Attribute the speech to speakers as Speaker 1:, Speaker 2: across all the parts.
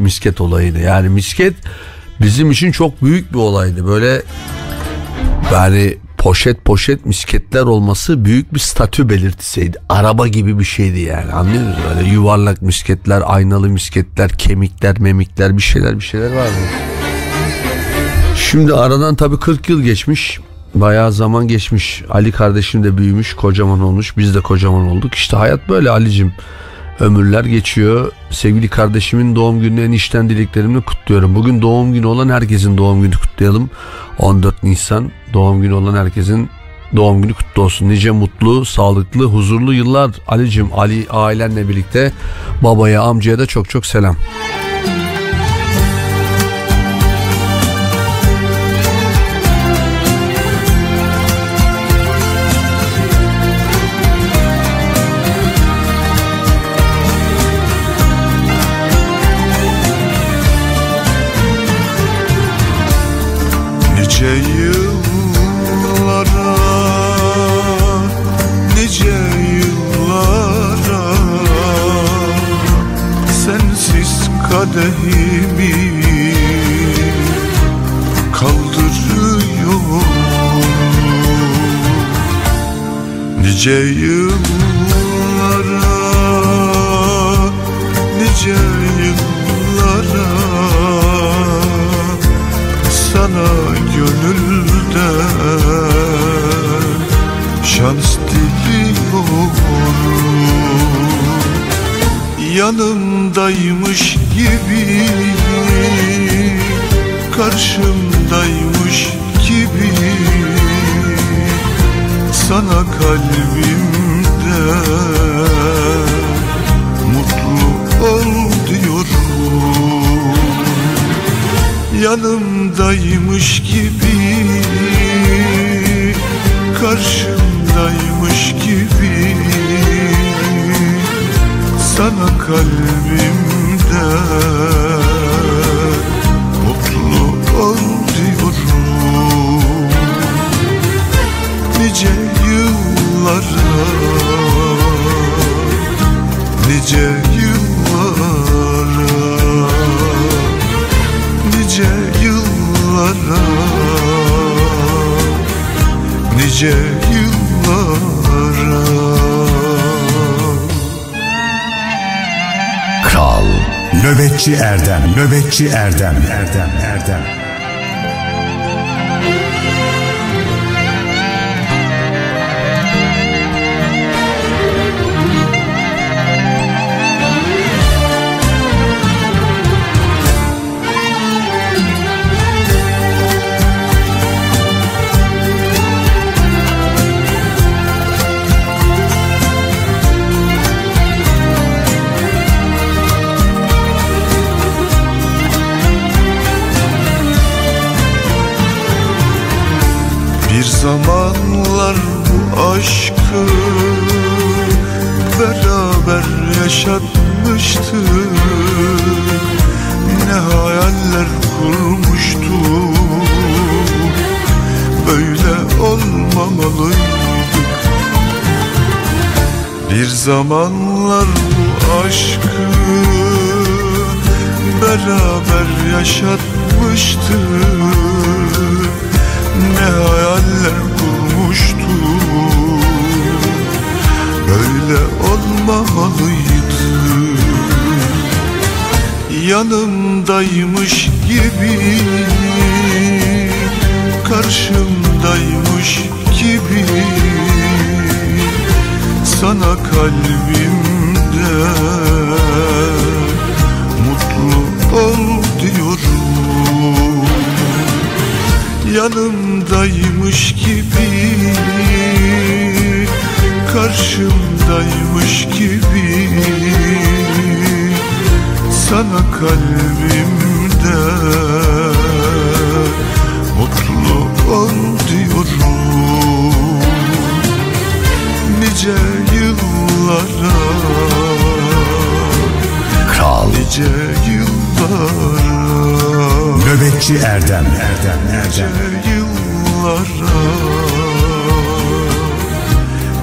Speaker 1: misket olayıydı. Yani misket bizim için çok büyük bir olaydı. Böyle yani poşet poşet misketler olması büyük bir statü belirtisiydi. Araba gibi bir şeydi yani anlıyor musun? Böyle yuvarlak misketler, aynalı misketler, kemikler, memikler bir şeyler bir şeyler vardı. Şimdi aradan tabii 40 yıl geçmiş. Bayağı zaman geçmiş. Ali kardeşim de büyümüş, kocaman olmuş. Biz de kocaman olduk. İşte hayat böyle Ali'cim. Ömürler geçiyor. Sevgili kardeşimin doğum gününü en içten dileklerimle kutluyorum. Bugün doğum günü olan herkesin doğum günü kutlayalım. 14 Nisan doğum günü olan herkesin doğum günü kutlu olsun. Nice mutlu, sağlıklı, huzurlu yıllar Ali'cim, Ali ailenle birlikte babaya, amcaya da çok çok selam.
Speaker 2: Nice Nice yıllara
Speaker 3: Nöbetçi Erdem Erdem
Speaker 2: beraber yaşatmıştık. Ne hayaller kurmuştuk. Böyle olmamalıydı. Yanımdaymış gibi Karşımdaymış gibi. Sana kalbimde yanımdaymış gibi karşımdaymış gibi. Sana kalbimde mutlu ol diyorum. Nice yıllara
Speaker 3: Kral.
Speaker 2: nice yıllara
Speaker 3: Nöbetçi Erdem. Erdem Erdem.
Speaker 2: Nice yıllara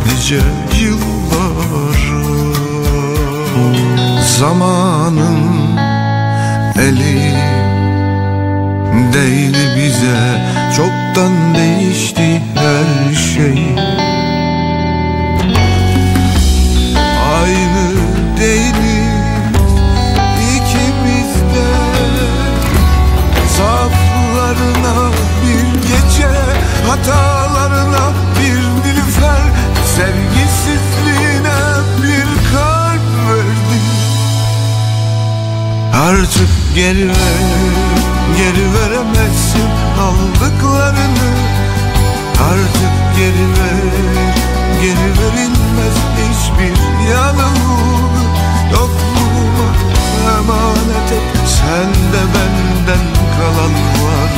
Speaker 2: Nice yıllara. Zamanın eli Değil bize. Çoktan değişti her şey. Hatalarına bir gece Hatalarına bir nilüfer Sevgisizliğine bir kalp verdim. Artık geri ver Geri veremezsin aldıklarını. Artık geri ver Geri verilmez hiçbir yanımı. Topluma emanet et Sen de benden yalan var.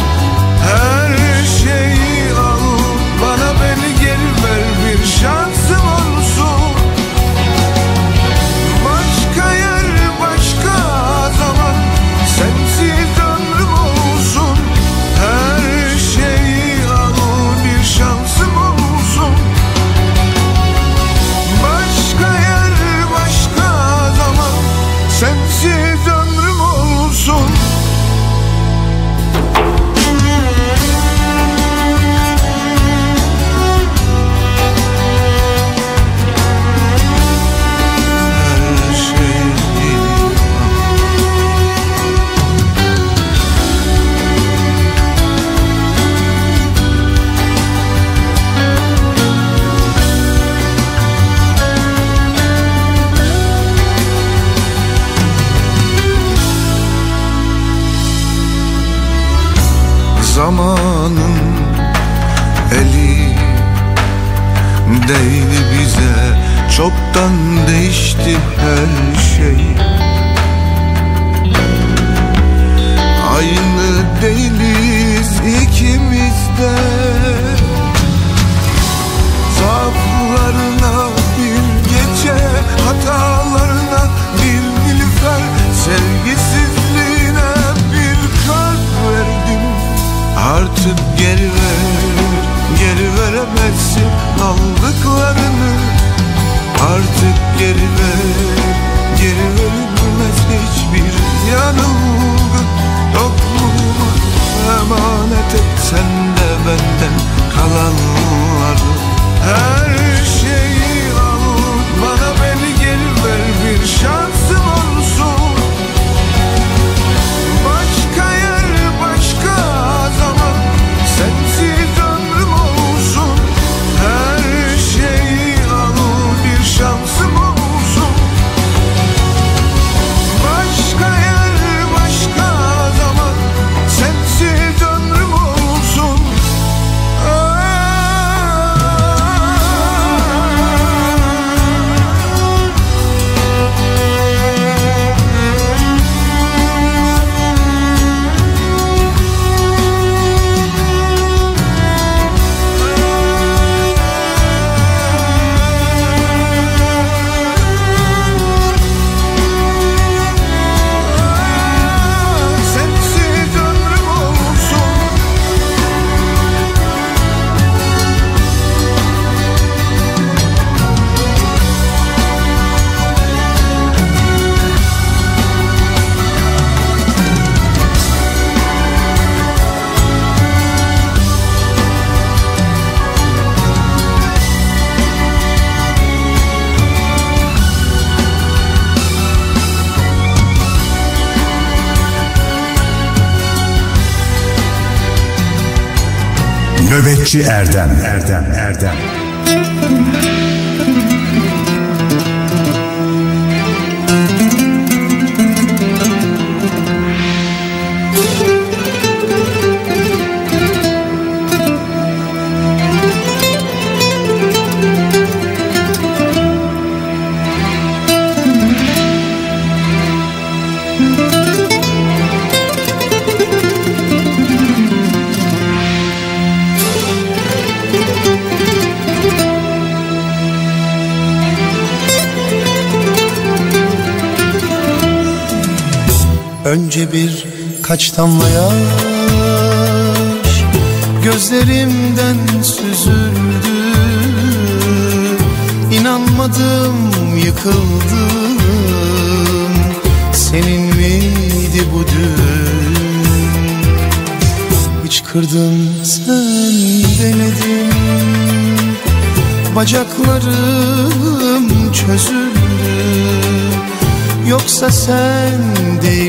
Speaker 2: Her şeyi al bana beni
Speaker 3: Nöbetçi Erdem Erdem.
Speaker 4: birkaç damla yaş Gözlerimden süzüldü. İnanmadım yıkıldım. Senin miydi bu dün? Hiç kırdın sen denedim. Bacaklarım çözüldü. Yoksa sen değil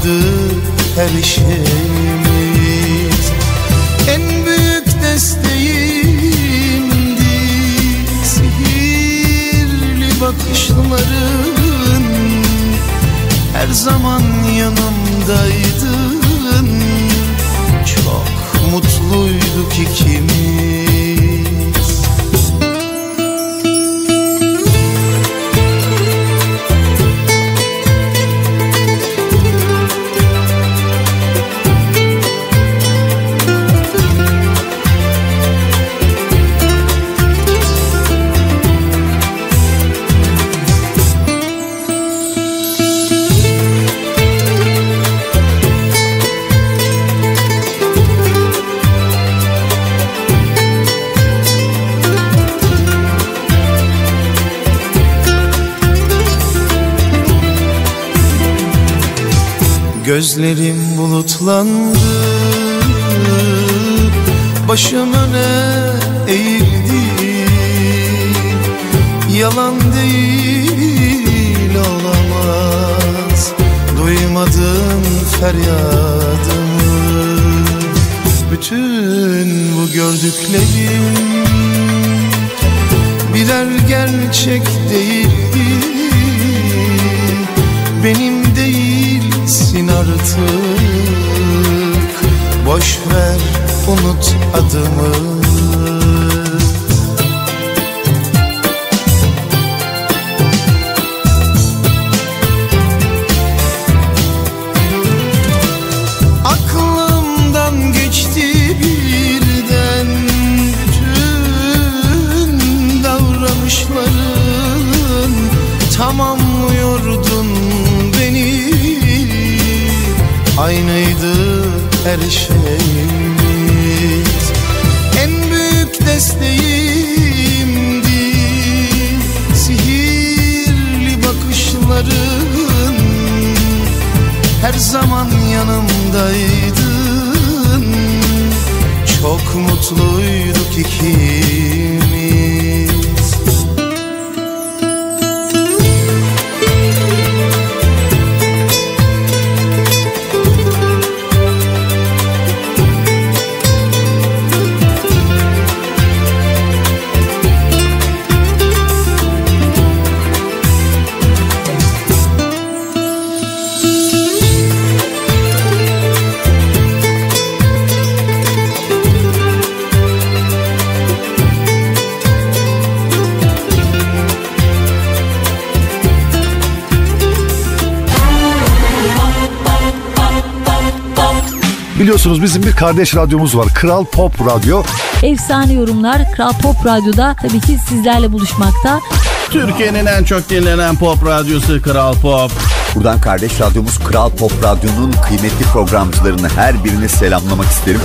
Speaker 4: Aynıydı her şeyimiz En büyük desteğimdi Sihirli bakışların. Her zaman yanımdaydın. Çok mutluyduk ikimiz Gözlerim bulutlandı. Başım öne eğildi. Yalan değil olamaz. Duymadın feryadımı. Bütün bu gördüklerim Birer gerçek değildi Ver unut adımı. Aklımdan geçti birden bütün davranışların. Tamamlıyordun beni Aynıydı her şeyimiz En büyük desteğimdi Sihirli bakışların Her zaman yanımdaydın. Çok mutluyduk ikimiz
Speaker 5: Biliyorsunuz bizim bir kardeş radyomuz var. Kral Pop Radyo.
Speaker 6: Efsane yorumlar Kral Pop Radyo'da tabii ki sizlerle buluşmakta.
Speaker 7: Türkiye'nin en çok dinlenen pop radyosu Kral Pop.
Speaker 8: Buradan kardeş radyomuz Kral Pop Radyo'nun kıymetli programcılarını her birini selamlamak isterim.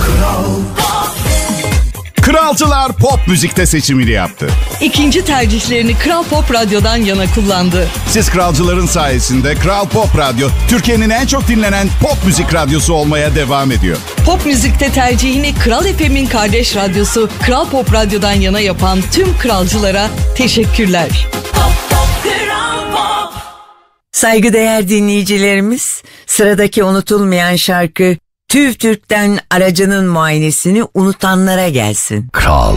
Speaker 2: Kralcılar pop müzikte seçimini yaptı.
Speaker 9: İkinci tercihlerini Kral Pop Radyo'dan yana kullandı.
Speaker 2: Siz kralcıların sayesinde Kral Pop Radyo Türkiye'nin en çok dinlenen pop müzik radyosu olmaya devam ediyor.
Speaker 9: Pop müzikte tercihini Kral FM'in kardeş radyosu Kral Pop Radyo'dan yana yapan tüm kralcılara teşekkürler.
Speaker 10: Saygıdeğer dinleyicilerimiz, sıradaki unutulmayan şarkı TÜV TÜRK'ten aracının muayenesini unutanlara gelsin.
Speaker 2: Kral.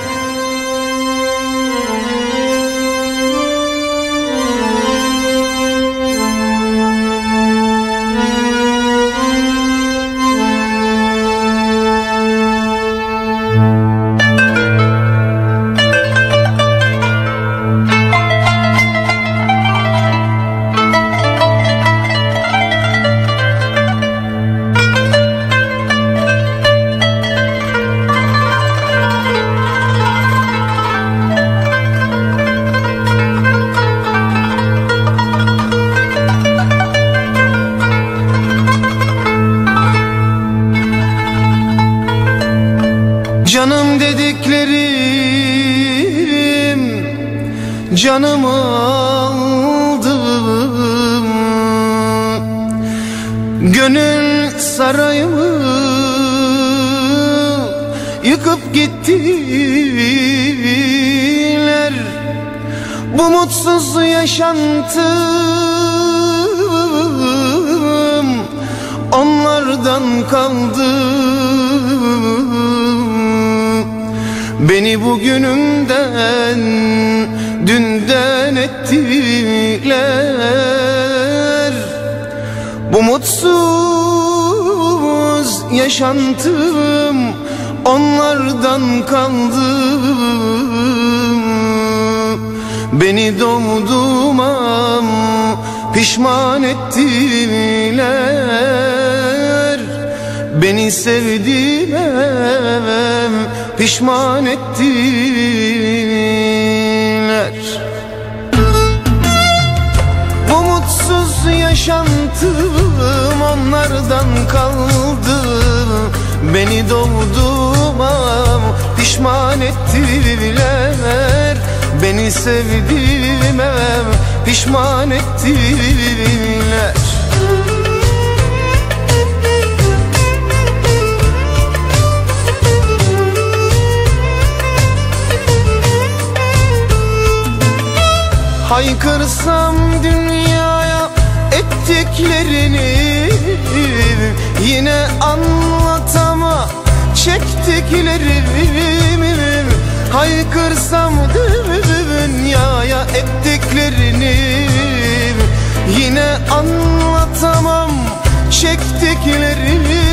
Speaker 4: Beni bugünümden dünden ettiler Bu mutsuz yaşantım onlardan kaldı. Beni doğduğuma pişman ettiler. Beni sevdiler pişman ettiler. Bu mutsuz yaşantım onlardan kaldı. Beni doğduğuma pişman ettiler. Beni sevdiğime pişman ettiler Haykırsam dünyaya ettiklerini Yine anlatama çektiklerimi Haykırsam dünyaya ettiklerini Yine anlatamam. Çektiklerimi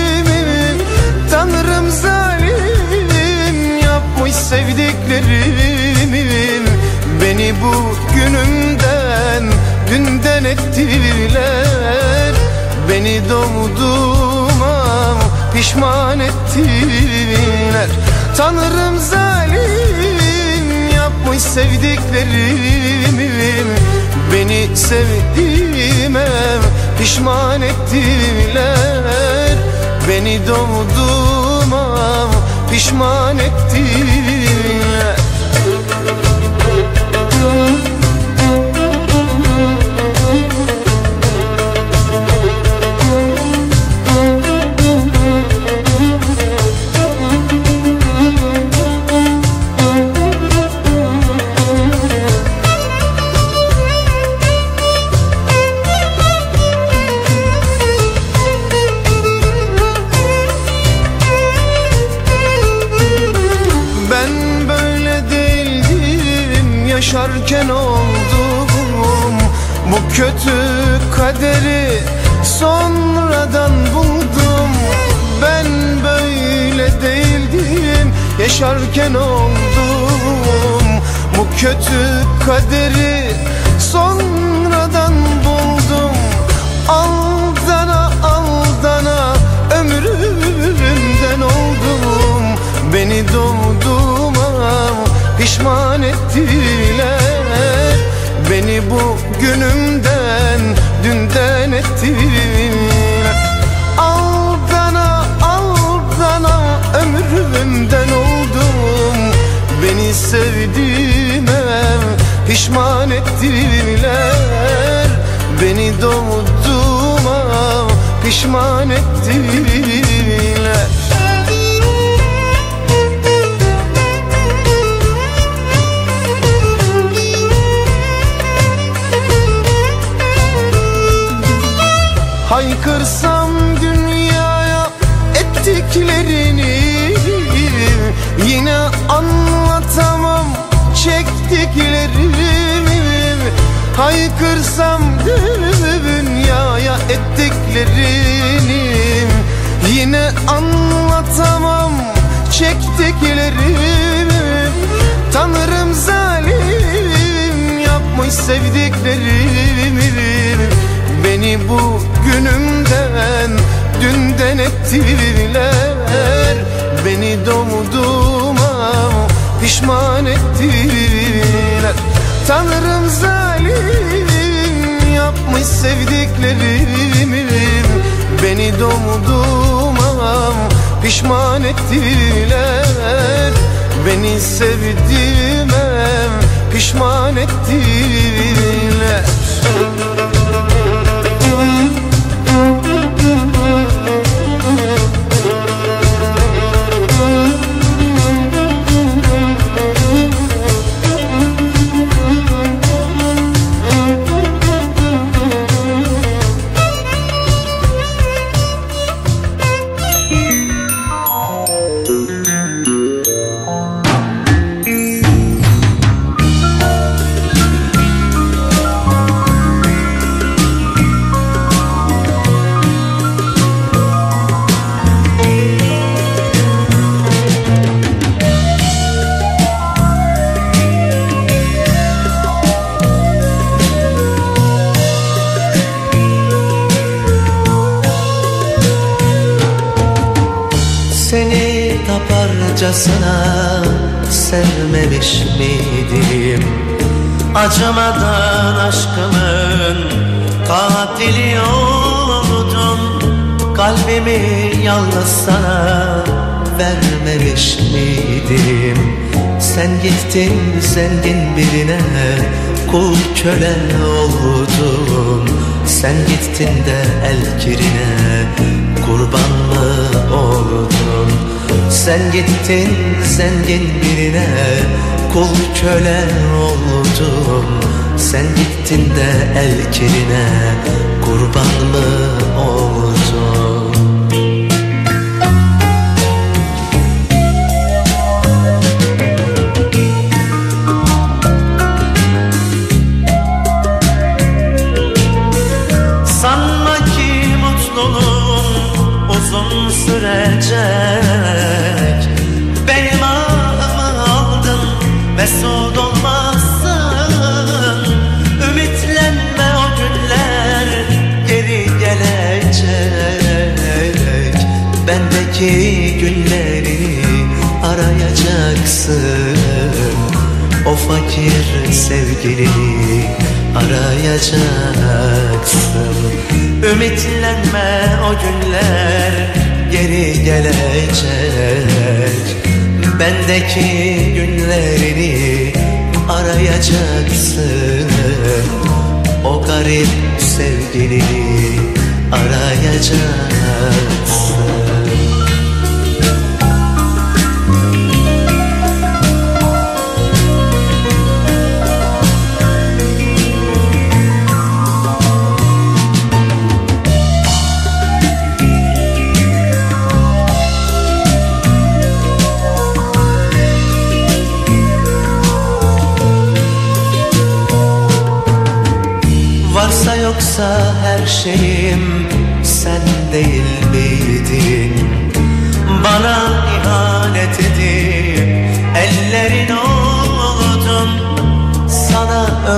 Speaker 4: Tanrım zalim yapmış sevdiklerimi Beni bu günümden. Dünden ettiler Beni doğduğuma pişman ettiler. Tanrım zalim yapmış sevdiklerimi. Beni sevdiğime pişman ettiler. Beni doğduğuma pişman ettiler kötü kaderi sonradan buldum. Ben böyle değildim yaşarken oldum. Bu kötü kaderi sonradan buldum. Aldana aldana ömrümden oldum. Beni doğduğuma pişman ettiler. Beni bu günümden pişman ettiler Beni doğduğuma. Pişman ettiler Haykırsam dünyaya ettiklerini Yine anlatamam çektiklerimi. Tanrım zalim yapmış sevdiklerimi. Beni bu günümden dünden ettiler. Beni doğduğuma pişman ettiler Tanrım zalim yapmış sevdiklerimi. Beni doğduğuma pişman ettiler. Beni sevdiğime pişman ettiler
Speaker 11: taparcasına sevmemiş miydim? Acımadan aşkımın katili oldun Kalbimi yalnız sana vermemiş miydim? Sen gittin zengin birine kul köle oldun Sen gittin de el kirine kurban mı oldun? Sen gittin zengin birine. Kul köle oldun. Sen gittin de el kirine. Kurban mı Bendeki günleri arayacaksın. O fakir sevgilini arayacaksın. Ümitlenme o günler geri gelecek. Bendeki günlerini arayacaksın. O garip sevgilini arayacaksın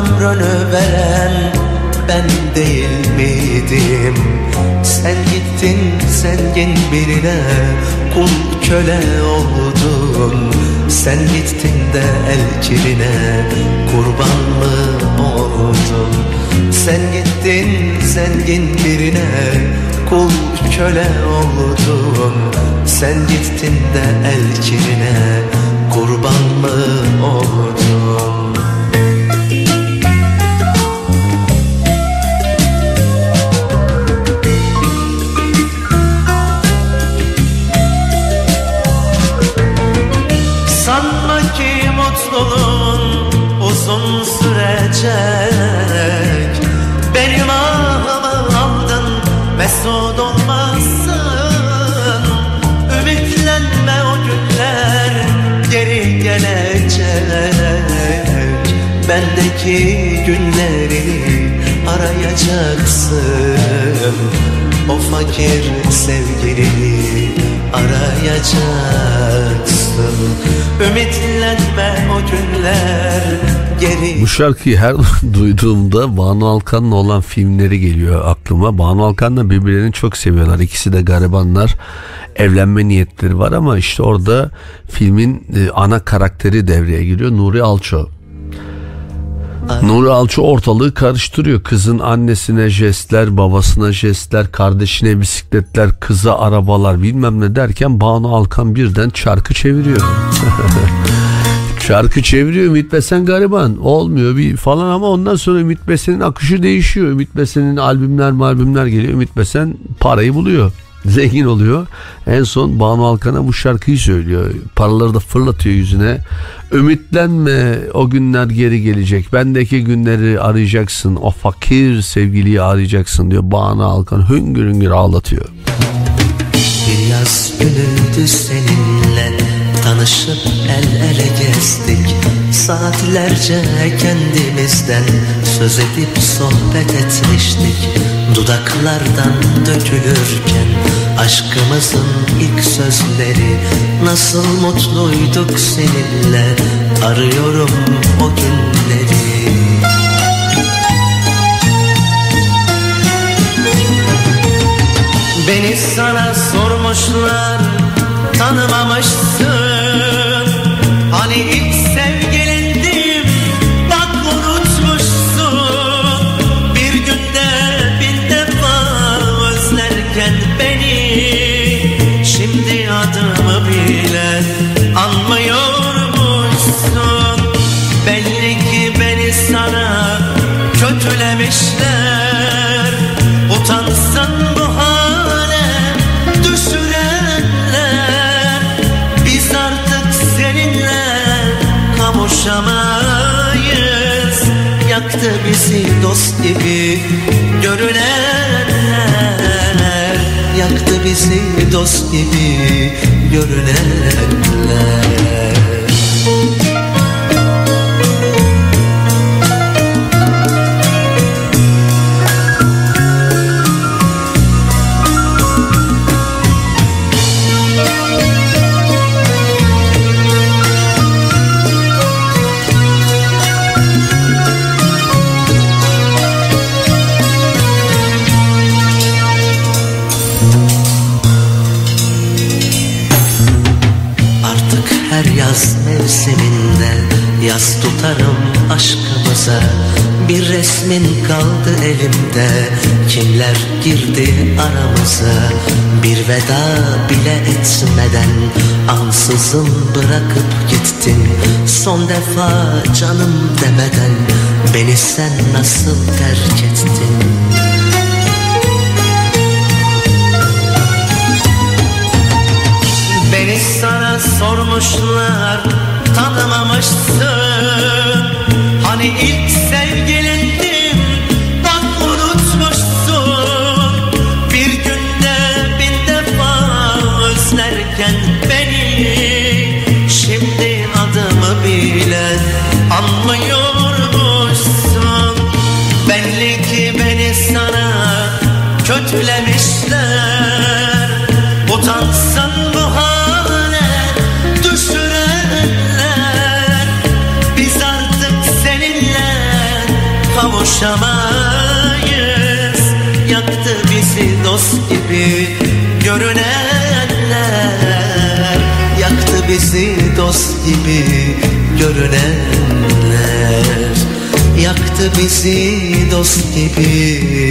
Speaker 11: ömrünü veren ben değil miydim? Sen gittin zengin birine kul köle oldun Sen gittin de el kirine kurban mı oldun? Sen gittin zengin birine kul köle oldun Sen gittin de el kirine kurban mı oldun? Bendeki günleri arayacaksın O fakir sevgilini arayacaksın Ümitlenme o günler geri
Speaker 1: Bu şarkıyı her duyduğumda Banu Alkan'la olan filmleri geliyor aklıma. Banu Alkan'la birbirlerini çok seviyorlar. İkisi de garibanlar. Evlenme niyetleri var ama işte orada filmin e, ana karakteri devreye giriyor. Nuri Alço. Nuri Alço ortalığı karıştırıyor. Kızın annesine jestler, babasına jestler, kardeşine bisikletler, kıza arabalar bilmem ne derken Banu Alkan birden çarkı çeviriyor. Şarkı çeviriyor Ümit Besen gariban. Olmuyor bir falan ama ondan sonra Ümit Besen'in akışı değişiyor. Ümit Besen'in albümler albümler geliyor. Ümit Besen parayı buluyor. Zengin oluyor. En son Banu Alkan'a bu şarkıyı söylüyor. Paraları da fırlatıyor yüzüne. Ümitlenme o günler geri gelecek. Bendeki günleri arayacaksın. O fakir sevgiliyi arayacaksın diyor. Banu Alkan hüngür hüngür ağlatıyor.
Speaker 11: Bir yaz günüydü seninle Tanışıp el ele gezdik. Saatlerce kendimizden Söz edip sohbet etmiştik. Dudaklardan dökülürken Aşkımızın ilk sözleri Nasıl mutluyduk seninle Arıyorum o günleri. Beni sana sormuşlar tanımamışsın Hani gibi görünenler Yaktı bizi dost gibi görünenler elimde. Kimler girdi aramıza? Bir veda bile etmeden Ansızın bırakıp gittin. Son defa canım demeden Beni sen nasıl terk ettin? Beni sana sormuşlar tanımamışsın. Hani ilk sevgilindim kötülemişler. Utansan bu hale düşürenler. Biz artık seninle kavuşamayız. Yaktı bizi dost gibi görünenler. Yaktı bizi dost gibi görünenler. Yaktı bizi dost gibi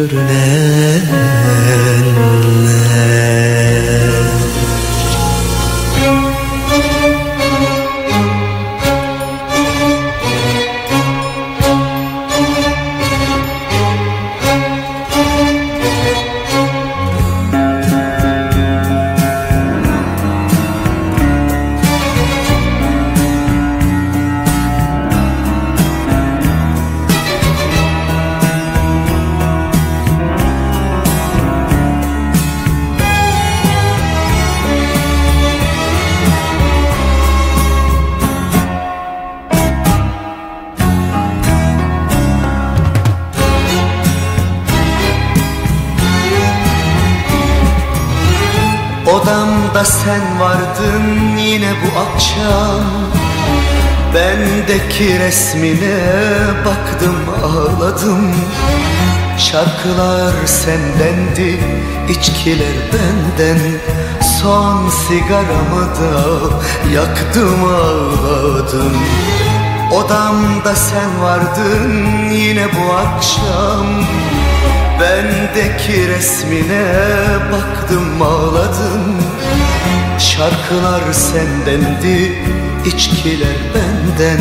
Speaker 11: görünenler
Speaker 4: Şarkılar sendendi, içkiler benden. Son sigaramı da yaktım ağladım. Odamda sen vardın yine bu akşam. Bendeki resmine baktım ağladım. Şarkılar sendendi içkiler benden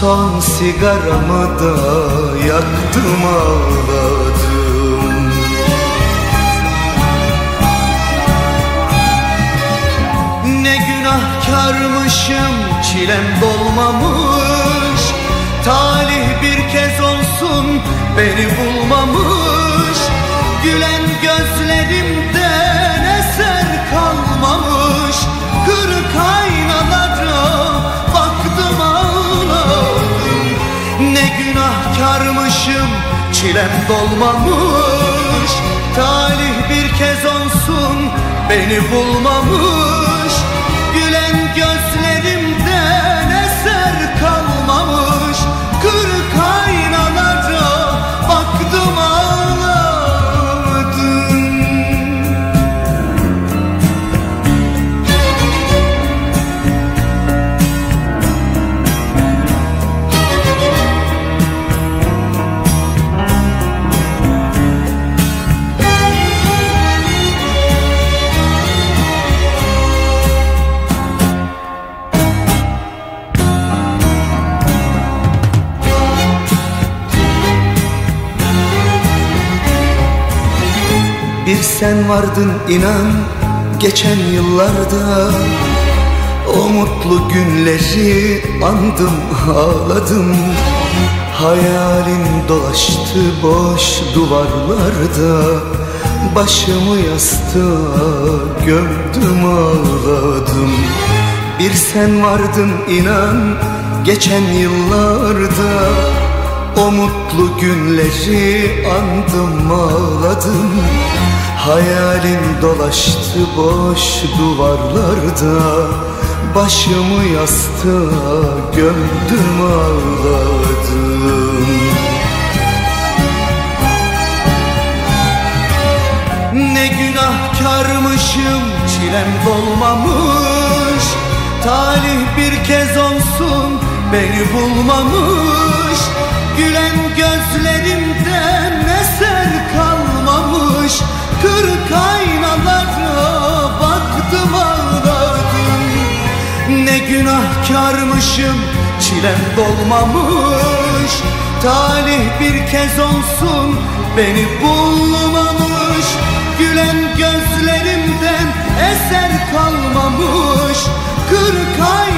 Speaker 4: Son sigaramı da yaktım ağladım. Ne günahkarmışım çilem dolmamış. Talih bir kez olsun beni bulmamış. Gülen gözlerimden eser kalmamış günahkarmışım çilem dolmamış. Talih bir kez olsun beni bulmamış sen vardın inan geçen yıllarda. O mutlu günleri andım ağladım. Hayalin dolaştı boş duvarlarda. Başımı yastığa gömdüm ağladım. Bir sen vardın inan geçen yıllarda. O mutlu günleri andım ağladım Hayalin dolaştı boş duvarlarda Başımı yastığa gömdüm ağladım. Ne günahkarmışım çilem dolmamış Talih bir kez olsun beni bulmamış. Gülen gözlerimden eser kalmamış Kırık aynalara baktım ağladım Ne günahkarmışım çilem dolmamış. Talih bir kez olsun beni bulmamış. Gülen gözlerimden eser kalmamış. Kırık aynalara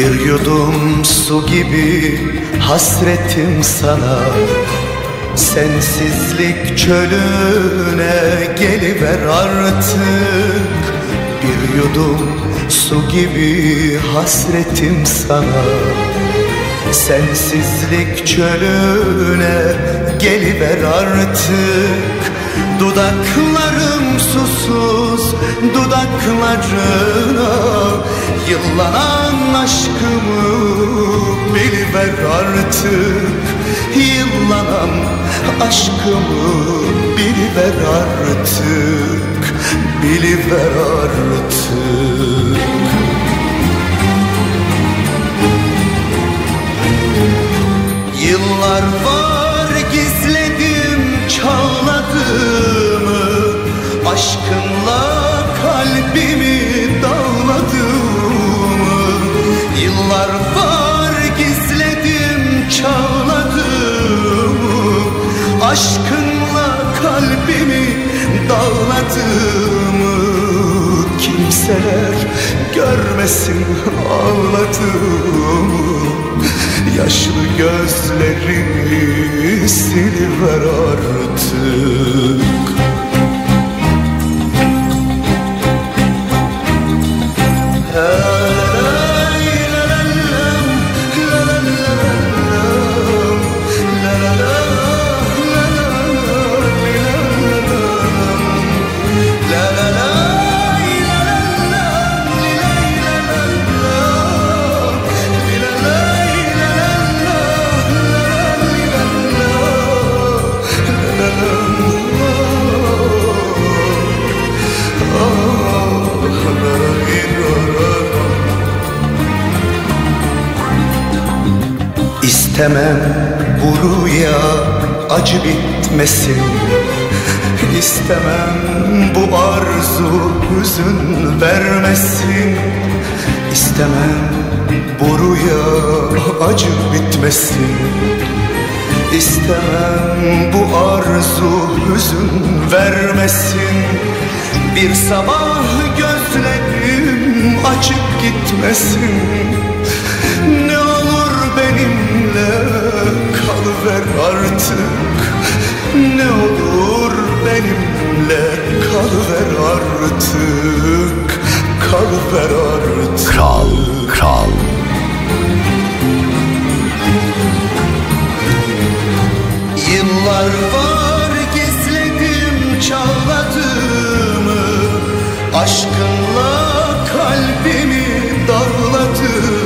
Speaker 4: Bir yudum su gibi hasretim sana. Sensizlik çölüne geliver artık. Bir yudum su gibi hasretim sana. Sensizlik çölüne geliver artık Dudaklarım susuz dudaklarına Yıllanan aşkımı biliver artık. Yıllanan aşkımı biliver artık Biliver artık. Yıllar var gizledim Aşkınla kalbimi dağladığımı Yıllar var gizledim çağladığımı Aşkınla kalbimi dağladığımı Kimseler görmesin ağladığımı Yaşlı gözlerimi siliver artık İstemem bu rüya acı bitmesin. İstemem bu arzu hüzün vermesin. İstemem bu rüya acı bitmesin. İstemem bu arzu hüzün vermesin. Bir sabah gözlerim açık gitmesin Ne olur benimle kalıver artık Kalıver artık
Speaker 5: Kral, kral.
Speaker 4: Yıllar var gizledim çağladığımı Aşkınla kalbimi dağladığımı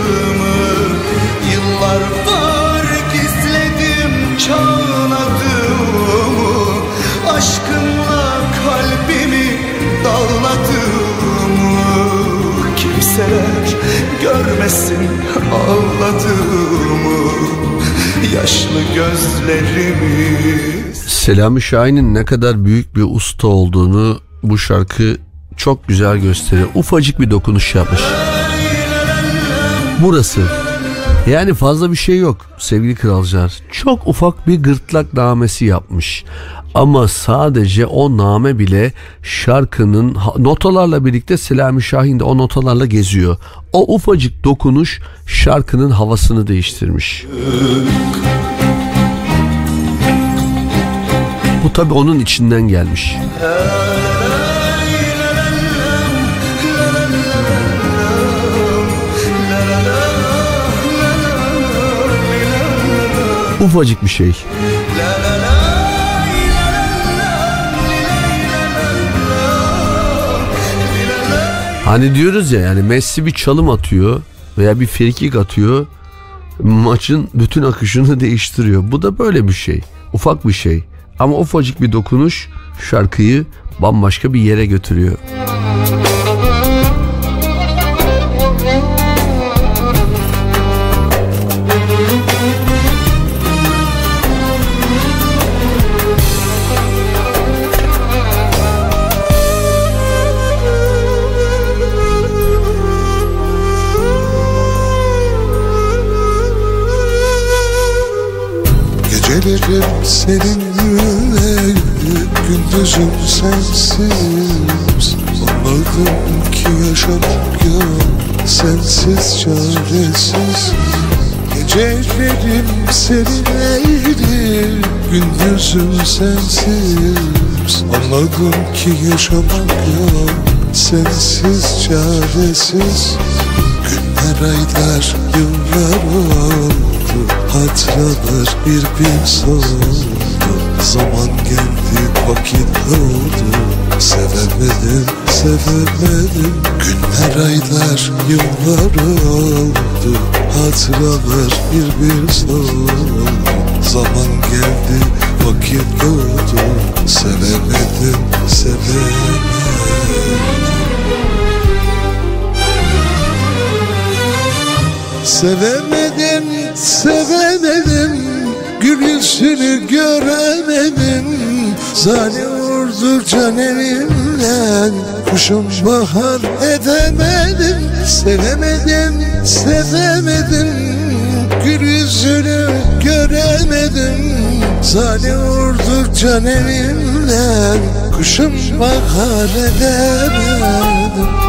Speaker 4: Kimseler görmesin ağladığımı Yaşlı gözlerimi
Speaker 1: Selami Şahin'in ne kadar büyük bir usta olduğunu bu şarkı çok güzel gösteriyor. Ufacık bir dokunuş yapmış. Burası. Yani fazla bir şey yok sevgili kralcılar. Çok ufak bir gırtlak namesi yapmış. Ama sadece o name bile şarkının notalarla birlikte Selami Şahin de o notalarla geziyor. O ufacık dokunuş şarkının havasını değiştirmiş. Bu tabi onun içinden gelmiş. Ufacık bir şey. Hani diyoruz ya yani Messi bir çalım atıyor veya bir frikik atıyor maçın bütün akışını değiştiriyor. Bu da böyle bir şey. Ufak bir şey. Ama ufacık bir dokunuş şarkıyı bambaşka bir yere götürüyor.
Speaker 12: Gecelerim seninle Gündüzüm sensiz. Anladım ki yaşamak yok Sensiz çaresiz. Gecelerim seninleydi Gündüzüm sensiz. Anladım ki yaşamak yok Sensiz çaresiz. Günler aylar yıllar oldu Hatıralar bir bir soldu Zaman geldi vakit oldu Sevemedim sevemedim. Günler aylar yıllar oldu. Hatıralar bir bir soldu Zaman geldi vakit oldu Sevemedim sevemedim. Sevemedim, sevemedim Gül yüzünü göremedim. Zani vurdu can elimden Kuşum bahar edemedim. Sevemedim, sevemedim Gül yüzünü göremedim. Zani vurdu can elimden Kuşum bahar edemedim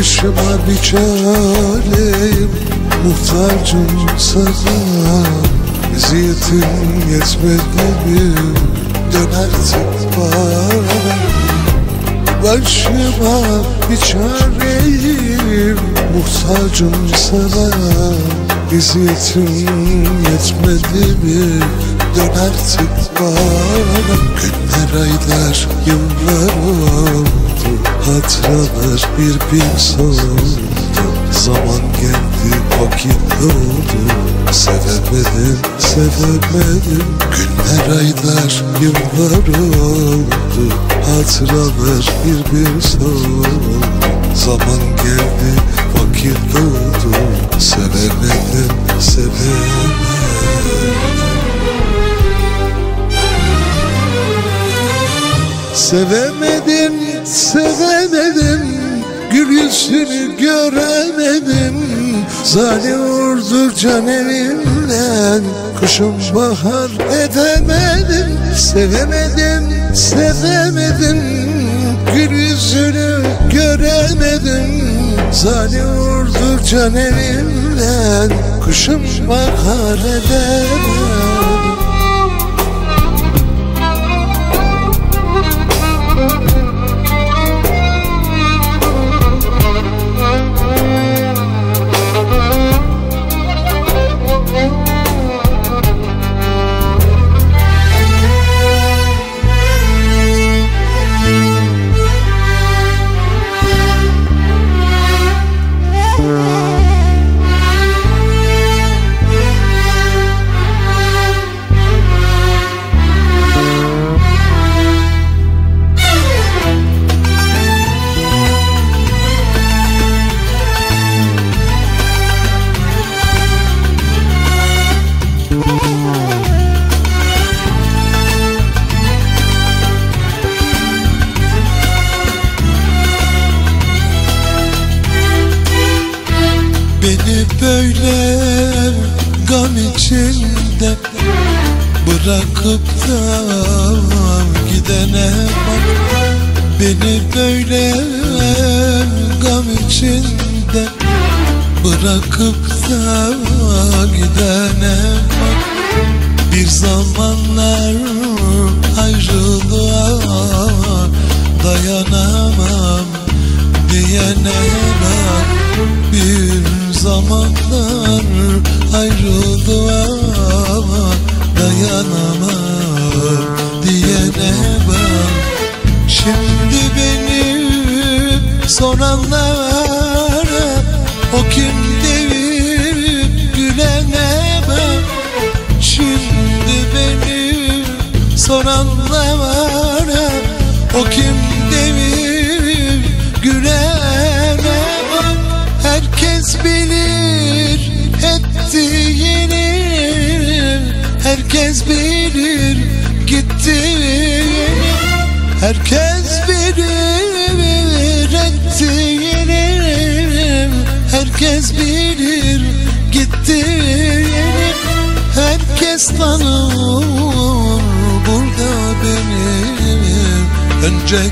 Speaker 12: Başıma bir çareyim Muhtacım sana. Eziyetim yetmedi mi Dön artık bana. Başıma bir çareyim Muhtacım sana. Eziyetim yetmedi. mi Dön artık bana Günler aylar yıllar oldu. Hatıralar bir bir soldu. Zaman geldi vakit doldu Sevemedim sevemedim. Günler aylar yıllar oldu. Hatıralar bir bir soldu. Zaman geldi vakit doldu Sevemedim sevemedim Sevemedim, sevemedim Gül yüzünü göremedim. Zalim vurdu can evimden Kuşum bahar edemedim. Sevemedim, sevemedim Gül yüzünü göremedim. Zalim vurdu can evimden Kuşum bahar edemedim Bırakıp da gidene bak. Beni böyle gam içinde Bırakıp da gidene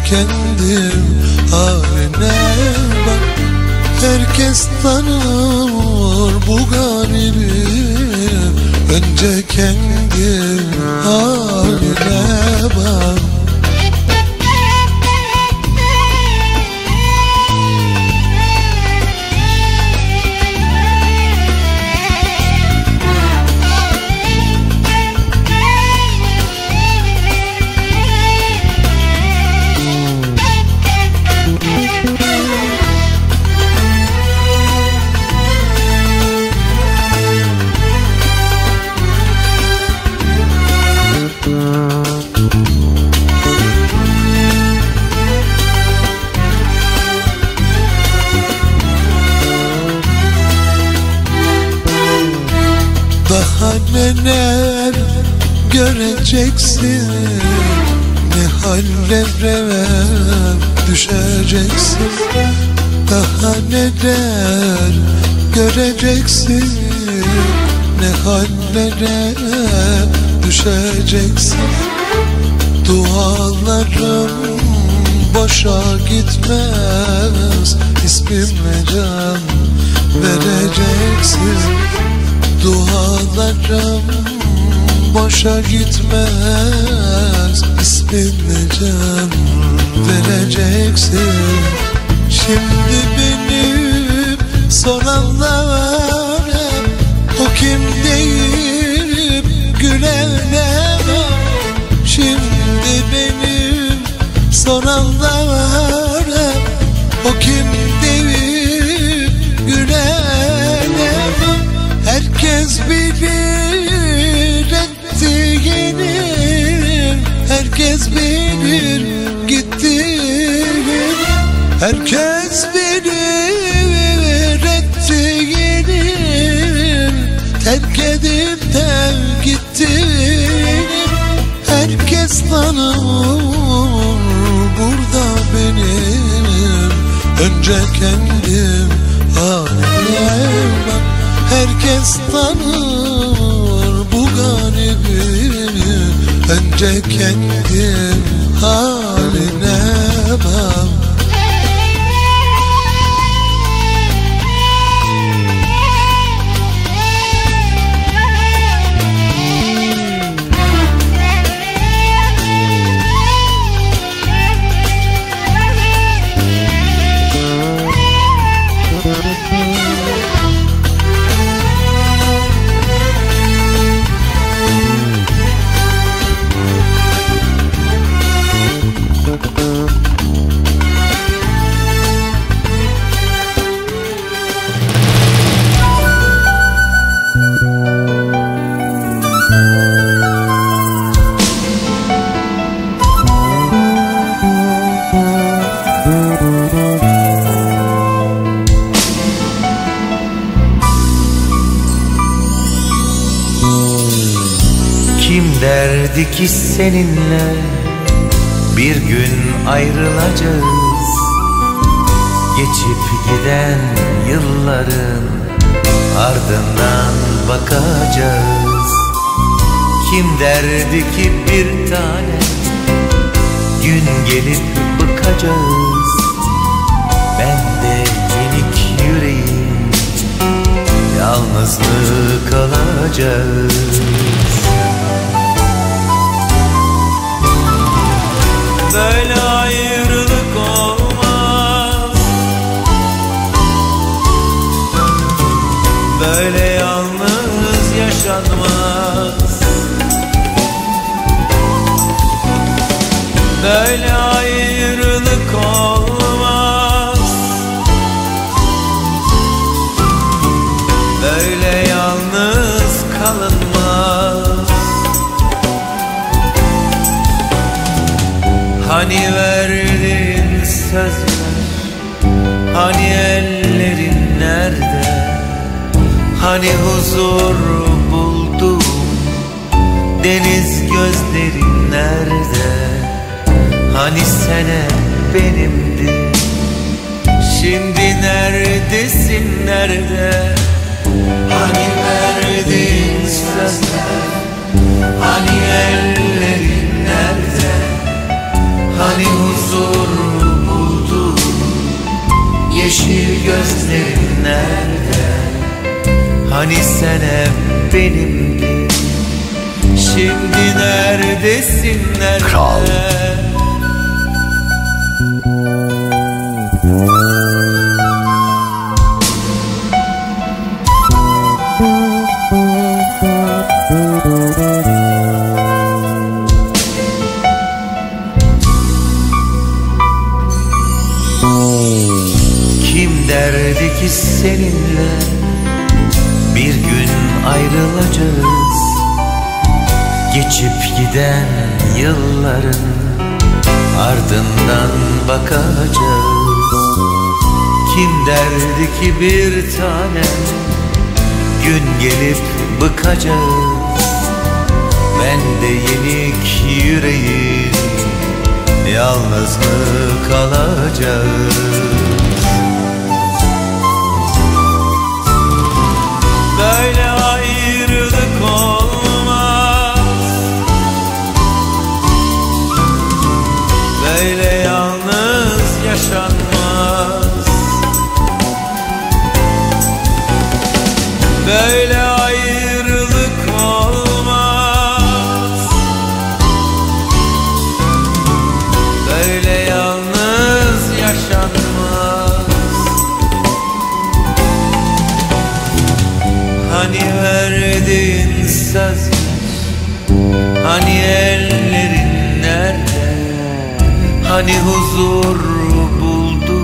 Speaker 12: Önce boşa gitmez. İsmimle can vereceksin. Dualarım boşa gitmez. İsmimle can vereceksin. Şimdi benim soranlar soranlar hep O kim deyip gülenler Herkes bilir ettiğini Herkes bilir gittiğini Herkes bilir ettiğini Terk edip de gittiğini Herkes tanır Önce kendim alem Herkes tanır bu garibi. Önce kendim haline bak
Speaker 11: seninle. Bir gün ayrılacağız. Geçip giden yılların ardından bakacağız. Kim derdi ki bir tane gün gelip bıkacağız? Ben de yenik yüreğim yalnızlık alacağız Böyle ayrılık olmaz. Böyle yalnız yaşanmaz. Böyle Hani huzur buldum Deniz gözlerin nerede? Hani sen hep benimdin Şimdi neredesin nerede? Hani verdin sözler Hani ellerin nerede? Hani huzur buldum Yeşil gözlerin nerede Hani sen hep benimdin Şimdi neredesin nerede?
Speaker 8: Kral.
Speaker 11: Kim derdi ki seninle ayrılacağız. Geçip giden yılların ardından bakacağız. Kim derdi ki bir tanem gün gelip bıkacağız? Ben de yenik yüreğin yalnızlık alacağız Böyle olmaz Hani huzur buldum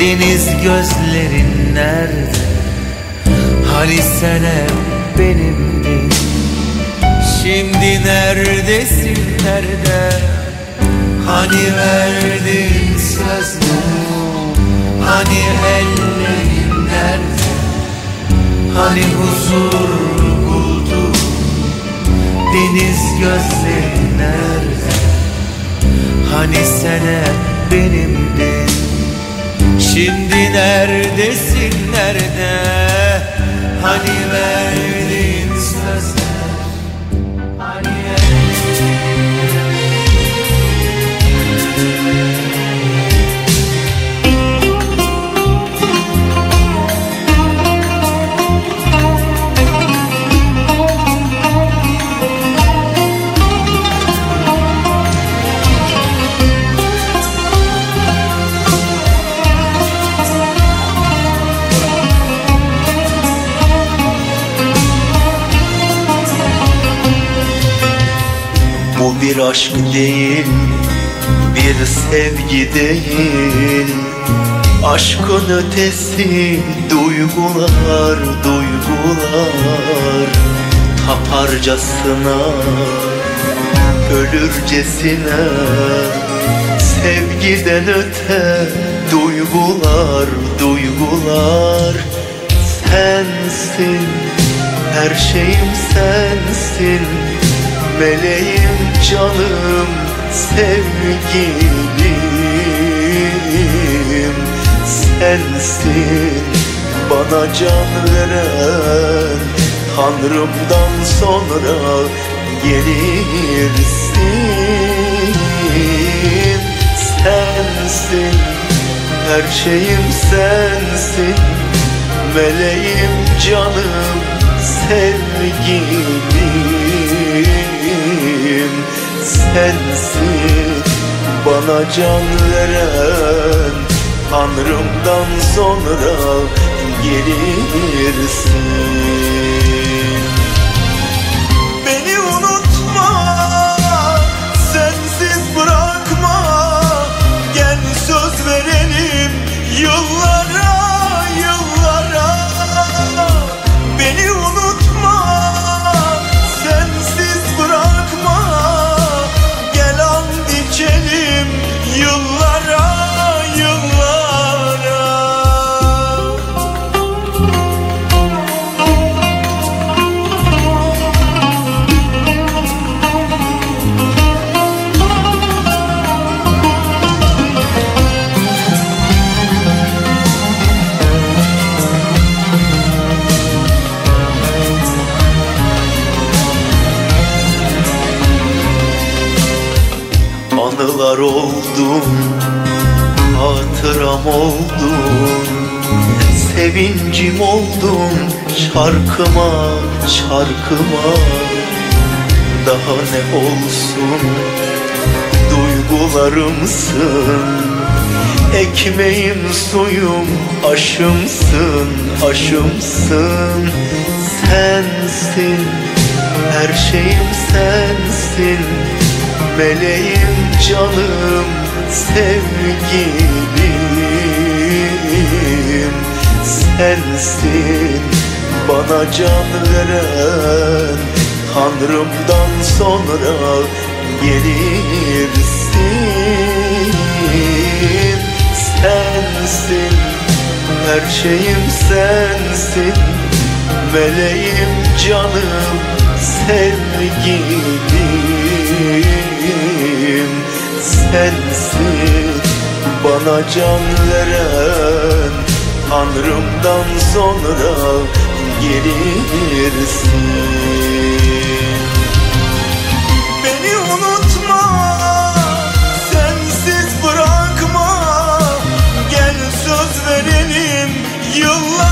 Speaker 11: Deniz gözlerin nerede? Hani sen hep benimdin Şimdi neredesin nerede? Hani verdin sözler Hani ellerin nerede? Hani huzur buldum Deniz gözlerin nerede Hani sen hep benimdin Şimdi neredesin nerede? Hani verdin sözler
Speaker 13: bir aşk değil, bir sevgi değil. Aşkın ötesi duygular, duygular. Taparcasına, ölürcesine Sevgiden öte duygular, duygular. Sensin, her şeyim sensin Meleğim canım sevgilim. Sensin bana can veren Tanrımdan sonra gelirsin Sensin her şeyim sensin. Meleğim canım sevgilim Sensin bana can veren. Tanrımdan sonra gelirsin şarkıma, şarkıma Daha ne olsun? Duygularımsın Ekmeğim, suyum, aşımsın, aşımsın. Sensin, her şeyim sensin. Meleğim, canım, sevgilim. Sensin, bana can veren. Tanrımdan sonra gelirsin Sensin, her şeyim sensin. Meleğim, canım, sevgilim. Sensin, bana can veren. Tanrımdan sonra gelirsin. Beni unutma, sensiz bırakma. Gel söz verelim yıllara,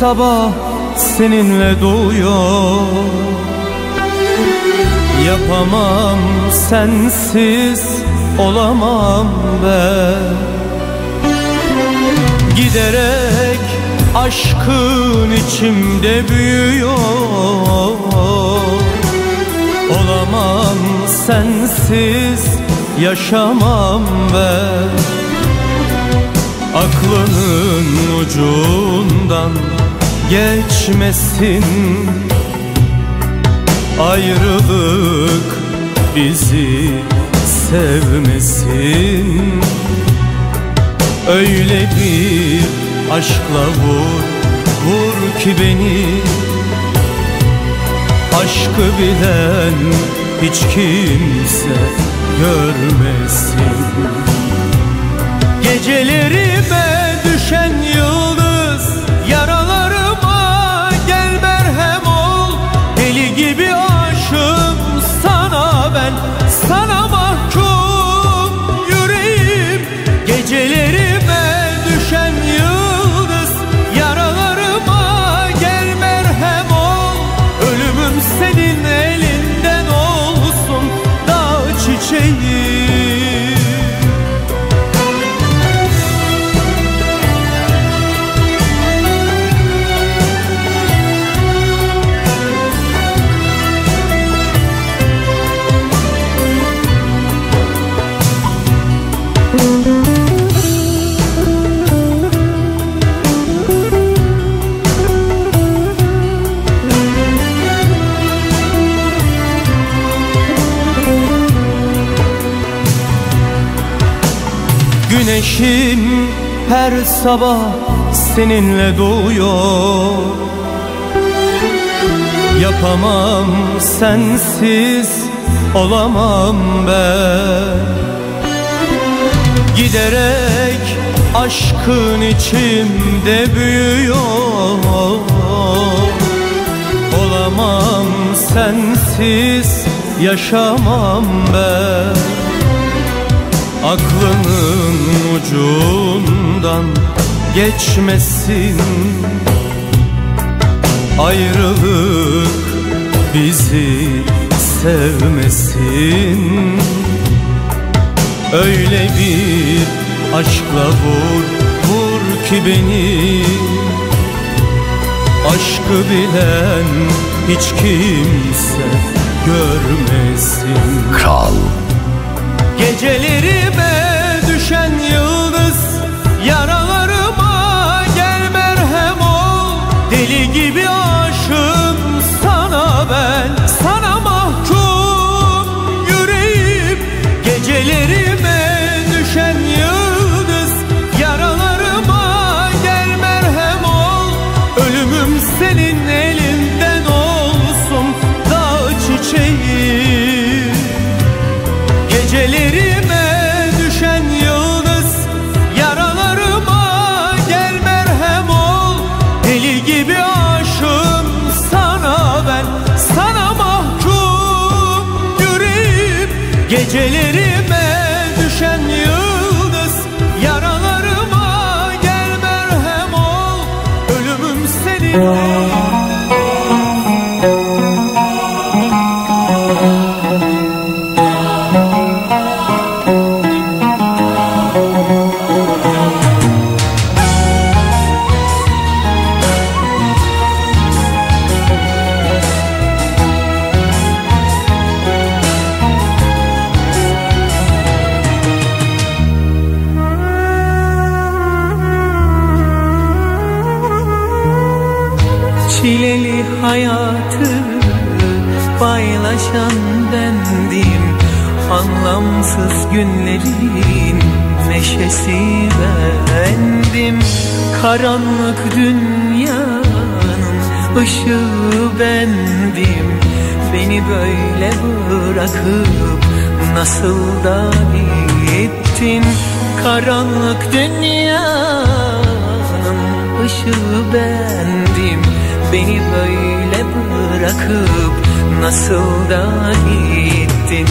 Speaker 14: Sabah seninle doğuyor. Yapamam sensiz olamam ben. Giderek aşkın içimde büyüyor. Olamam sensiz yaşamam ben. Aklının ucundan geçmesin. Ayrılık bizi sevmesin. Öyle bir aşkla vur, vur ki beni. Aşkı bilen hiç kimse görmesin. Gecelerime düşen yıldız Yaralarıma sana her sabah seninle doğuyor. Yapamam sensiz olamam ben. Giderek aşkın içimde büyüyor. Olamam sensiz yaşamam ben Aklının ucundan geçmesin. Ayrılık bizi sevmesin. Öyle bir aşkla vur, vur ki beni. Aşkı bilen hiç kimse görmesin.
Speaker 5: Kral
Speaker 14: Gecelerime düşen yıldız Yaralarıma gel merhem ol. Deli gibi aşığım
Speaker 4: Oh. Neşesi bendim Karanlık dünyanın ışığı bendim. Beni böyle bırakıp nasıl da gittin? Karanlık dünyanın ışığı bendim. Beni böyle bırakıp nasıl da gittin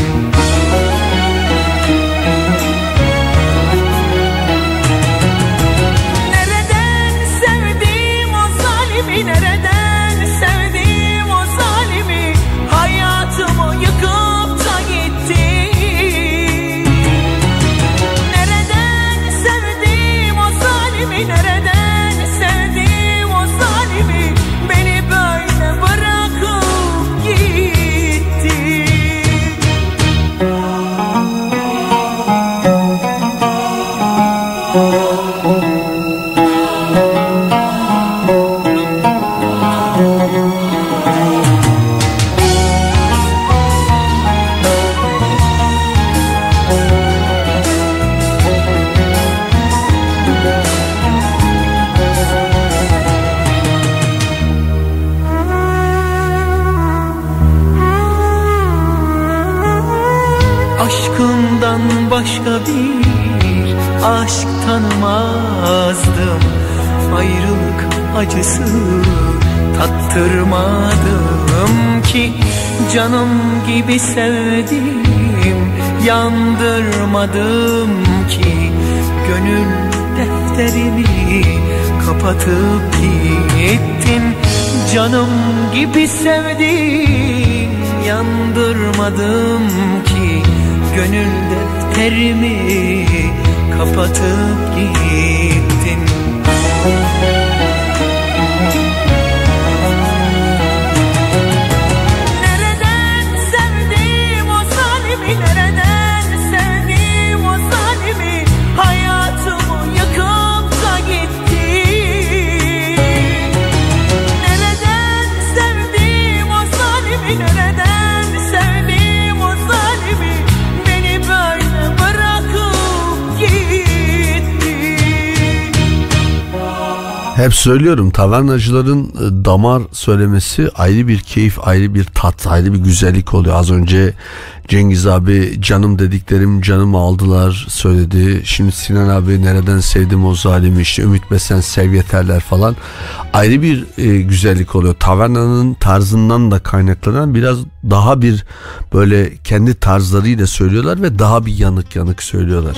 Speaker 4: Aşkından başka bir aşk tanımazdım. Ayrılık acısı tattırmadım ki. Canım gibi sevdim yandırmadım ki. Gönül defterimi kapatıp gittin Canım gibi sevdim yandırmadım ki Gönül defterimi kapatıp gittin
Speaker 1: Hep söylüyorum tavernacıların e, damar söylemesi ayrı bir keyif, ayrı bir tat, ayrı bir güzellik oluyor. Az önce Cengiz abi canım dediklerim canımı aldılar söyledi. Şimdi Sinan abi nereden sevdim o zalimi işte Ümit Besen sev yeterler falan. Ayrı bir e, güzellik oluyor. Tavernanın tarzından da kaynaklanan biraz daha bir böyle kendi tarzlarıyla söylüyorlar ve daha bir yanık yanık söylüyorlar.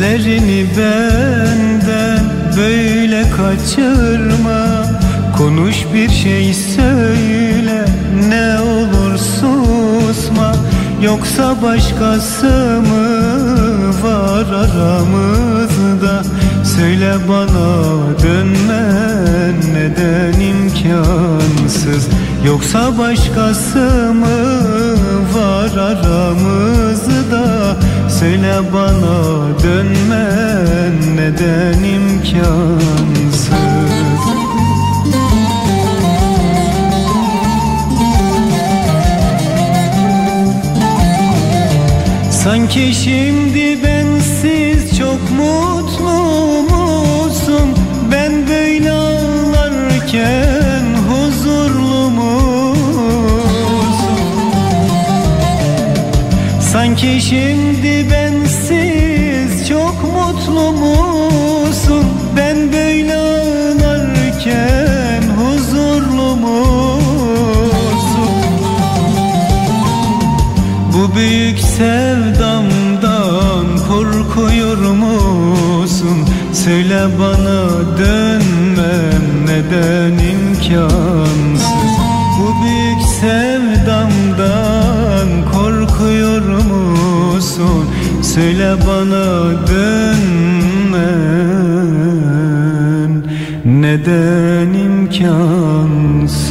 Speaker 14: Gözlerini benden böyle kaçırma. Konuş bir şey söyle ne olur susma. Yoksa başkası mı var aramızda? Söyle bana dönmen neden imkansız? Yoksa başkası mı var aramızda? Söyle bana dönmen neden imkansız Sanki şimdi bensiz çok mutlu musun? Ben böyle ağlarken? Sanki şimdi Söyle bana dönmem neden imkansız? Bu büyük sevdamdan korkuyor musun? Söyle bana dönmem neden imkansız?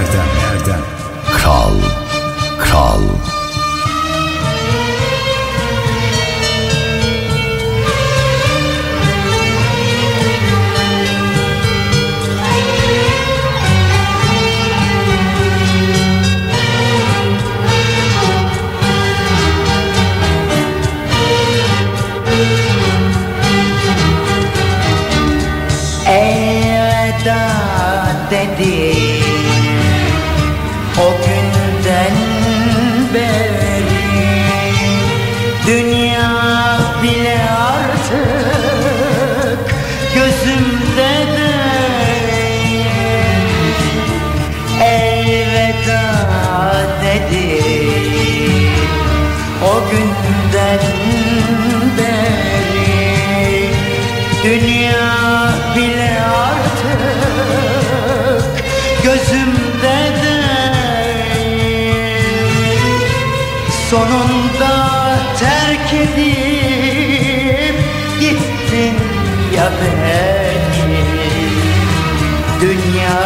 Speaker 4: Dünya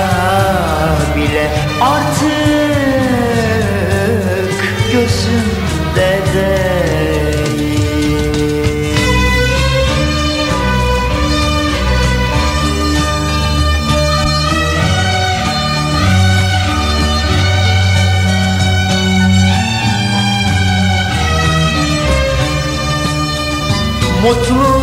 Speaker 4: bile artık gözümde değil. Mutluluk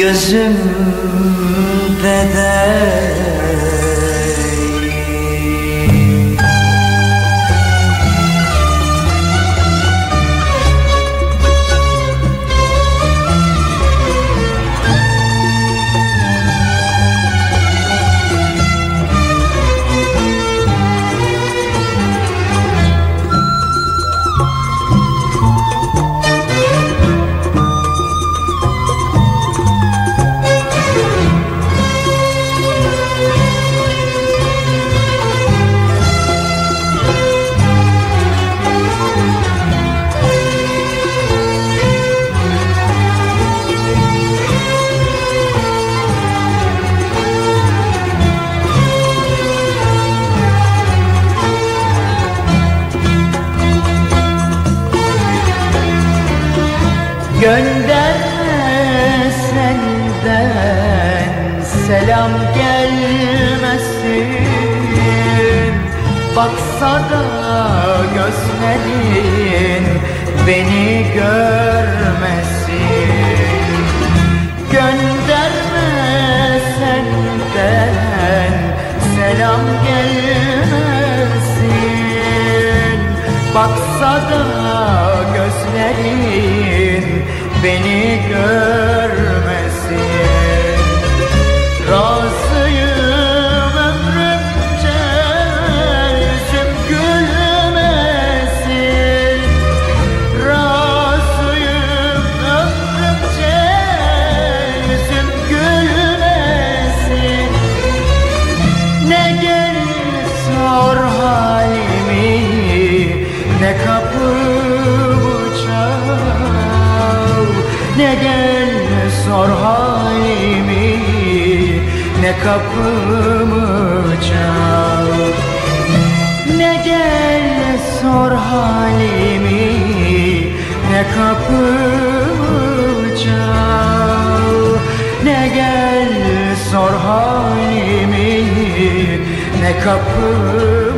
Speaker 4: gözümde de beni görmesin. Gönderme senden selam gelmesin. Baksa da gözlerin beni gör kapımı çal. Ne gel ne sor halimi Ne kapımı çal. Ne gel sor halimi Ne kapımı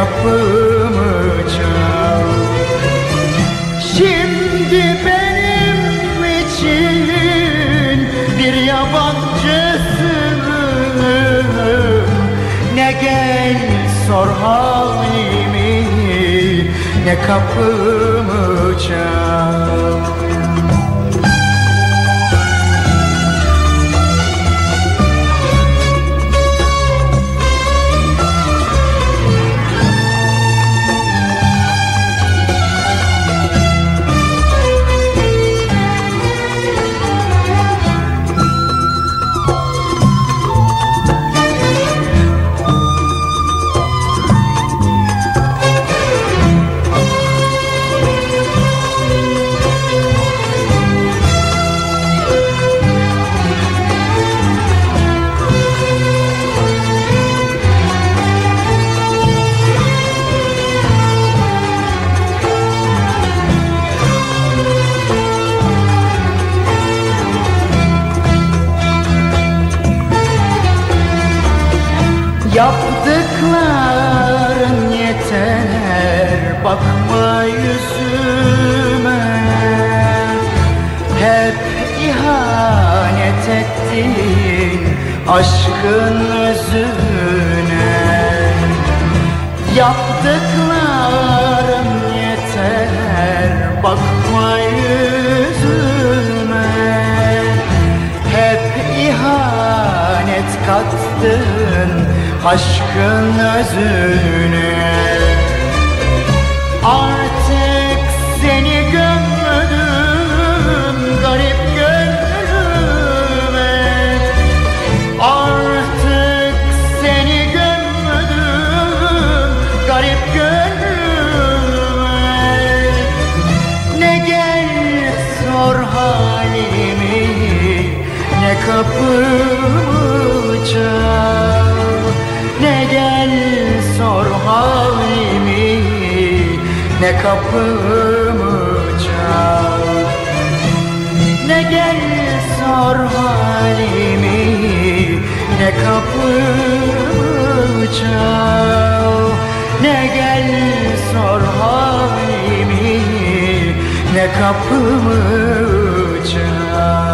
Speaker 4: kapımı çal. Şimdi benim için bir yabancısın Ne gel sor halimi ne kapımı çal aşkın özüne Artık seni gömdüm garip gönlüme. Artık seni gömdüm garip gönlüme. Ne gel sor halimi ne kapımı çal ne kapımı çal. Ne gel sor halimi ne kapımı çal. Ne gel sor halimi ne kapımı çal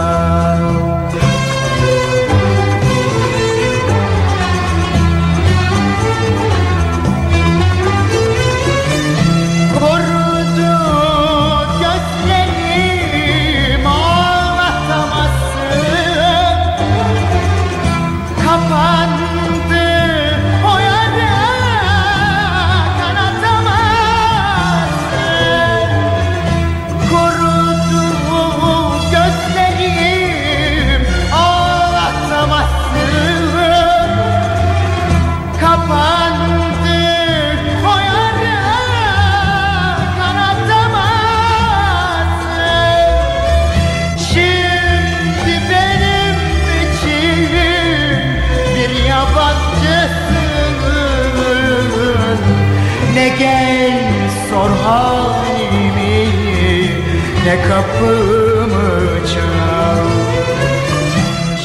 Speaker 4: ne kapımı çal.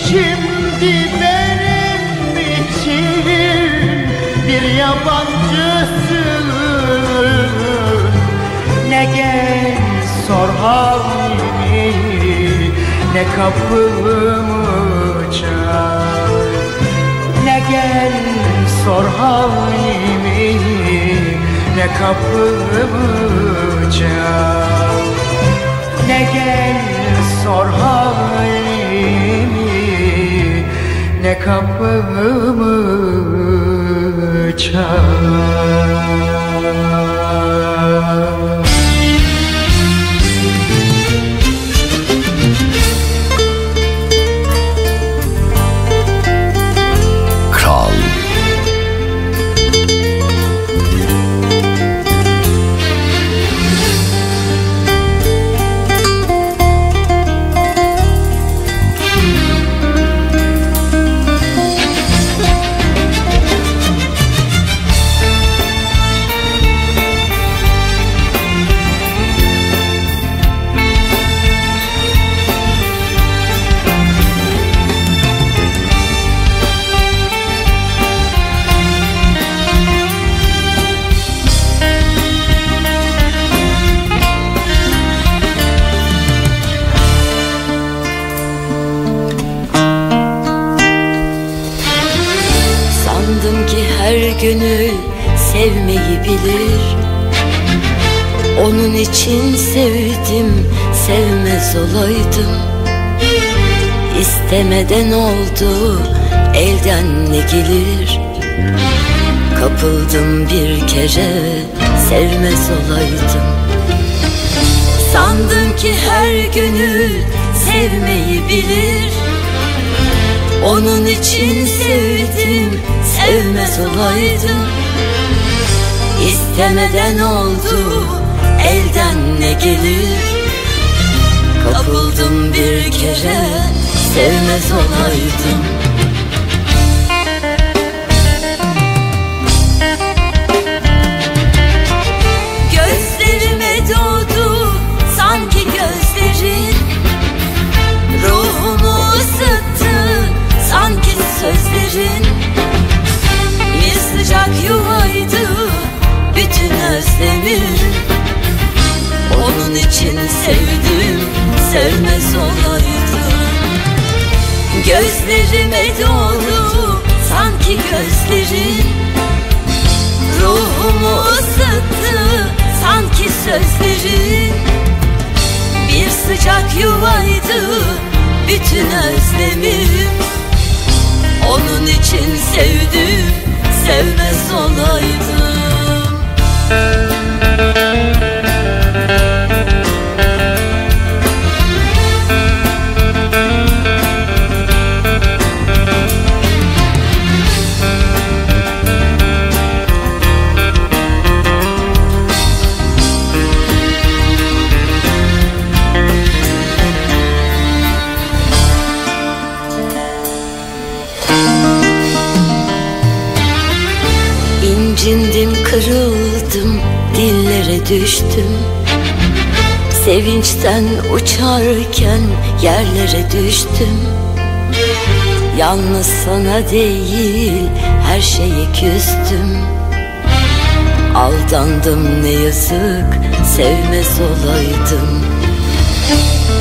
Speaker 4: Şimdi benim için bir yabancısın Ne gel sor halimi ne kapımı çal. Ne gel sor halimi ne kapımı çal Ne gel sor halimi ne kapımı çal
Speaker 15: sevmeyi bilir. Onun için sevdim sevmez olaydım. İstemeden oldu elden ne gelir? Kapıldım bir kere sevmez olaydım. Sandım ki her gönül sevmeyi bilir. Onun için sevdim sevmez olaydım İstemeden oldu elden ne gelir? Kapıldım bir kere sevmez olaydım. Gözlerime doğdu sanki gözlerin Ruhumu ısıttı sanki sözlerin özlemim Onun için sevdim sevmez olaydım Gözlerime doğdu sanki gözlerin. Ruhumu ısıttı sanki sözlerin. Bir sıcak yuvaydı bütün özlemim. Onun için sevdim sevmez olaydım İncindim düştüm Sevinçten uçarken yerlere düştüm. Yalnız sana değil her şeye küstüm. Aldandım ne yazık sevmez olaydım.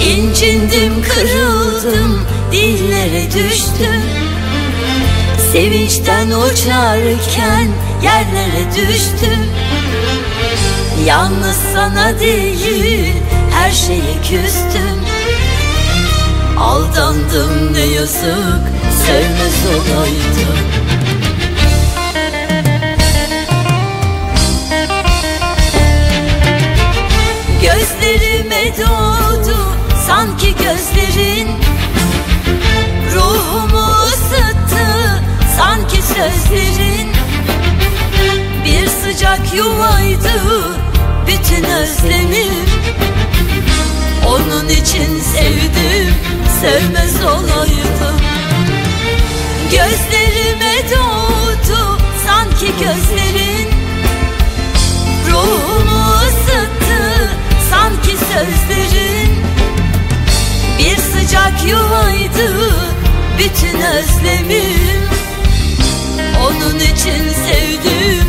Speaker 15: İncindim kırıldım dillere düştüm. Sevinçten uçarken yerlere düştüm Yalnız sana değil her şeye küstüm. Aldandım ne yazık sevmez olaydım. Gözlerime doğdu sanki gözlerin. Ruhumu ısıttı sanki sözlerin. Bir sıcak yuvaydı bütün özlemim Onun için sevdim sevmez olaydım. Gözlerime doğdu sanki gözlerin. Ruhumu ısıttı sanki sözlerin. Bir sıcak yuvaydı bütün özlemim. Onun için sevdim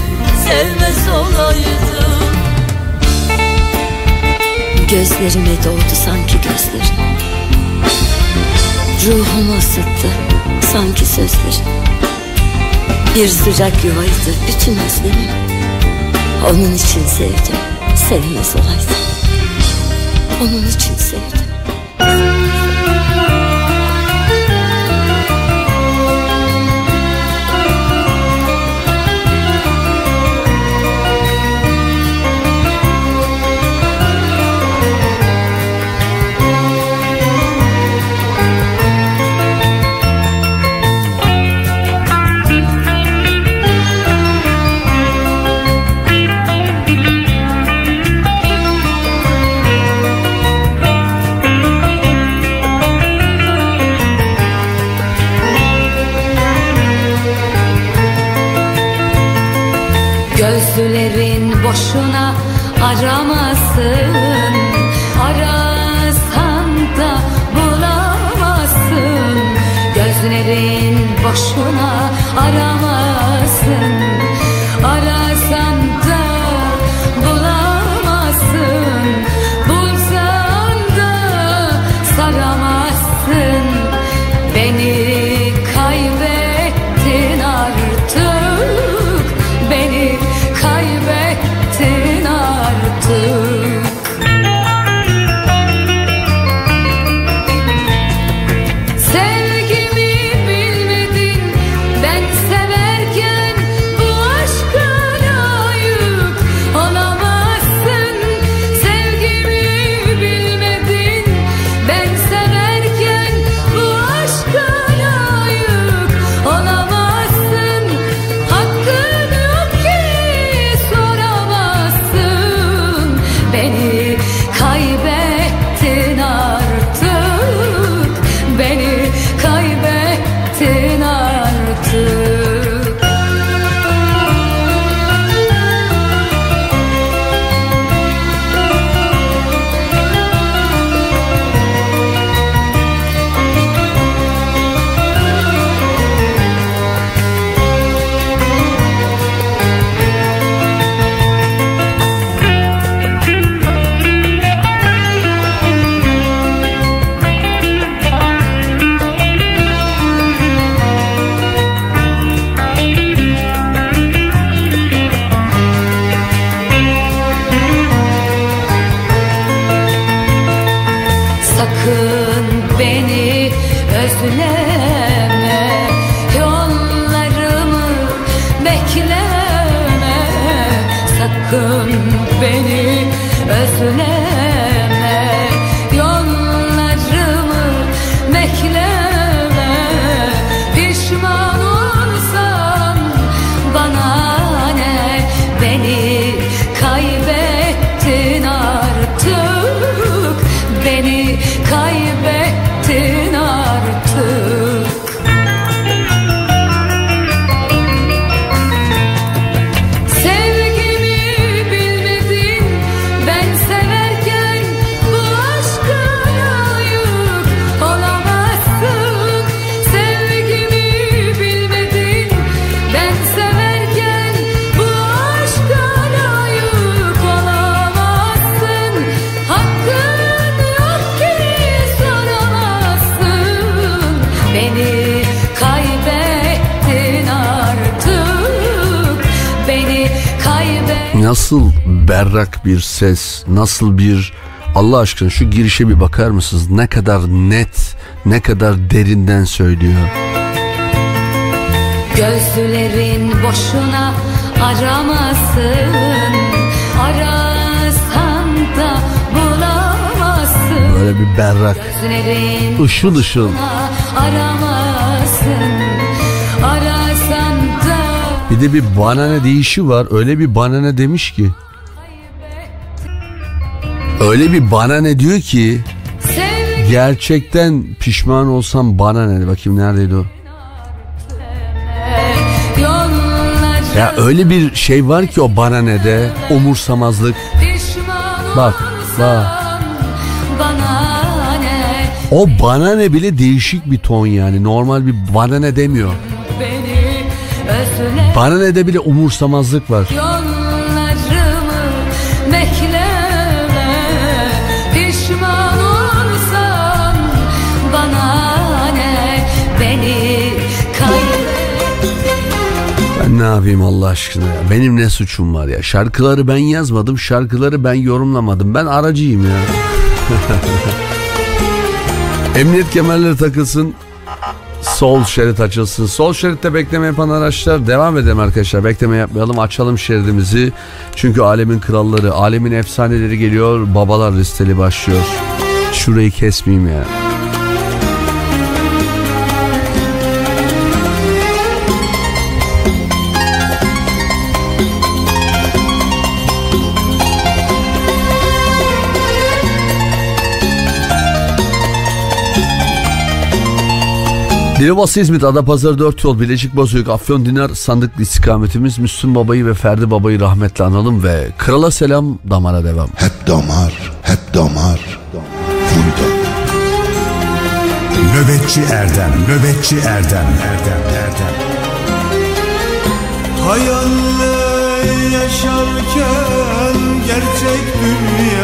Speaker 15: sevmez olaydım Gözlerime doğdu sanki gözlerin Ruhumu ısıttı sanki sözlerin Bir sıcak yuvaydı bütün özlemim Onun için sevdim sevmez olaydım Onun için sevdim
Speaker 1: bir ses, nasıl bir Allah aşkına şu girişe bir bakar mısınız? Ne kadar net, ne kadar derinden söylüyor.
Speaker 16: Gözlerin boşuna aramasın Arasan da bulamazsın
Speaker 1: Böyle bir berrak,
Speaker 16: Gözlerin
Speaker 1: ışıl ışıl.
Speaker 16: aramasın Arasan da
Speaker 1: Bir de bir bana ne deyişi var. Öyle bir bana ne demiş ki. Öyle bir bana ne diyor ki. Gerçekten pişman olsam bana ne? Bakayım neredeydi o? Ya öyle bir şey var ki o bana ne de umursamazlık. Bak bak. O bana ne bile değişik bir ton yani. Normal bir bana ne demiyor. Bana ne de bile umursamazlık var.
Speaker 16: Yollarımı
Speaker 1: Ben ne yapayım Allah aşkına ya? Benim ne suçum var ya? Şarkıları ben yazmadım, şarkıları ben yorumlamadım. Ben aracıyım ya. Emniyet kemerleri takılsın. Sol şerit açılsın. Sol şeritte bekleme yapan araçlar devam edelim arkadaşlar. Bekleme yapmayalım. Açalım şeridimizi. Çünkü alemin kralları, alemin efsaneleri geliyor. Babalar listeli başlıyor. Şurayı kesmeyeyim ya. Dilovası İzmit, Adapazarı 4 yol, Bilecik Bozüyük, Afyon Dinar sandıklı istikametimiz Müslüm Baba'yı ve Ferdi Baba'yı rahmetle analım ve krala selam damara devam.
Speaker 3: Hep damar, hep damar. Full
Speaker 12: Nöbetçi Erdem, nöbetçi Erdem, Erdem, Erdem.
Speaker 13: Hayalle yaşarken gerçek dünyada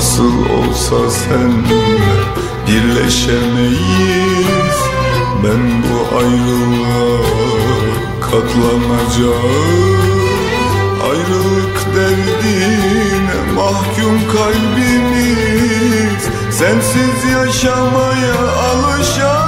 Speaker 12: Nasıl olsa senle birleşemeyiz. Ben bu ayrılığa katlanacağım. Ayrılık derdine mahkum kalbimiz. Sensiz yaşamaya alışan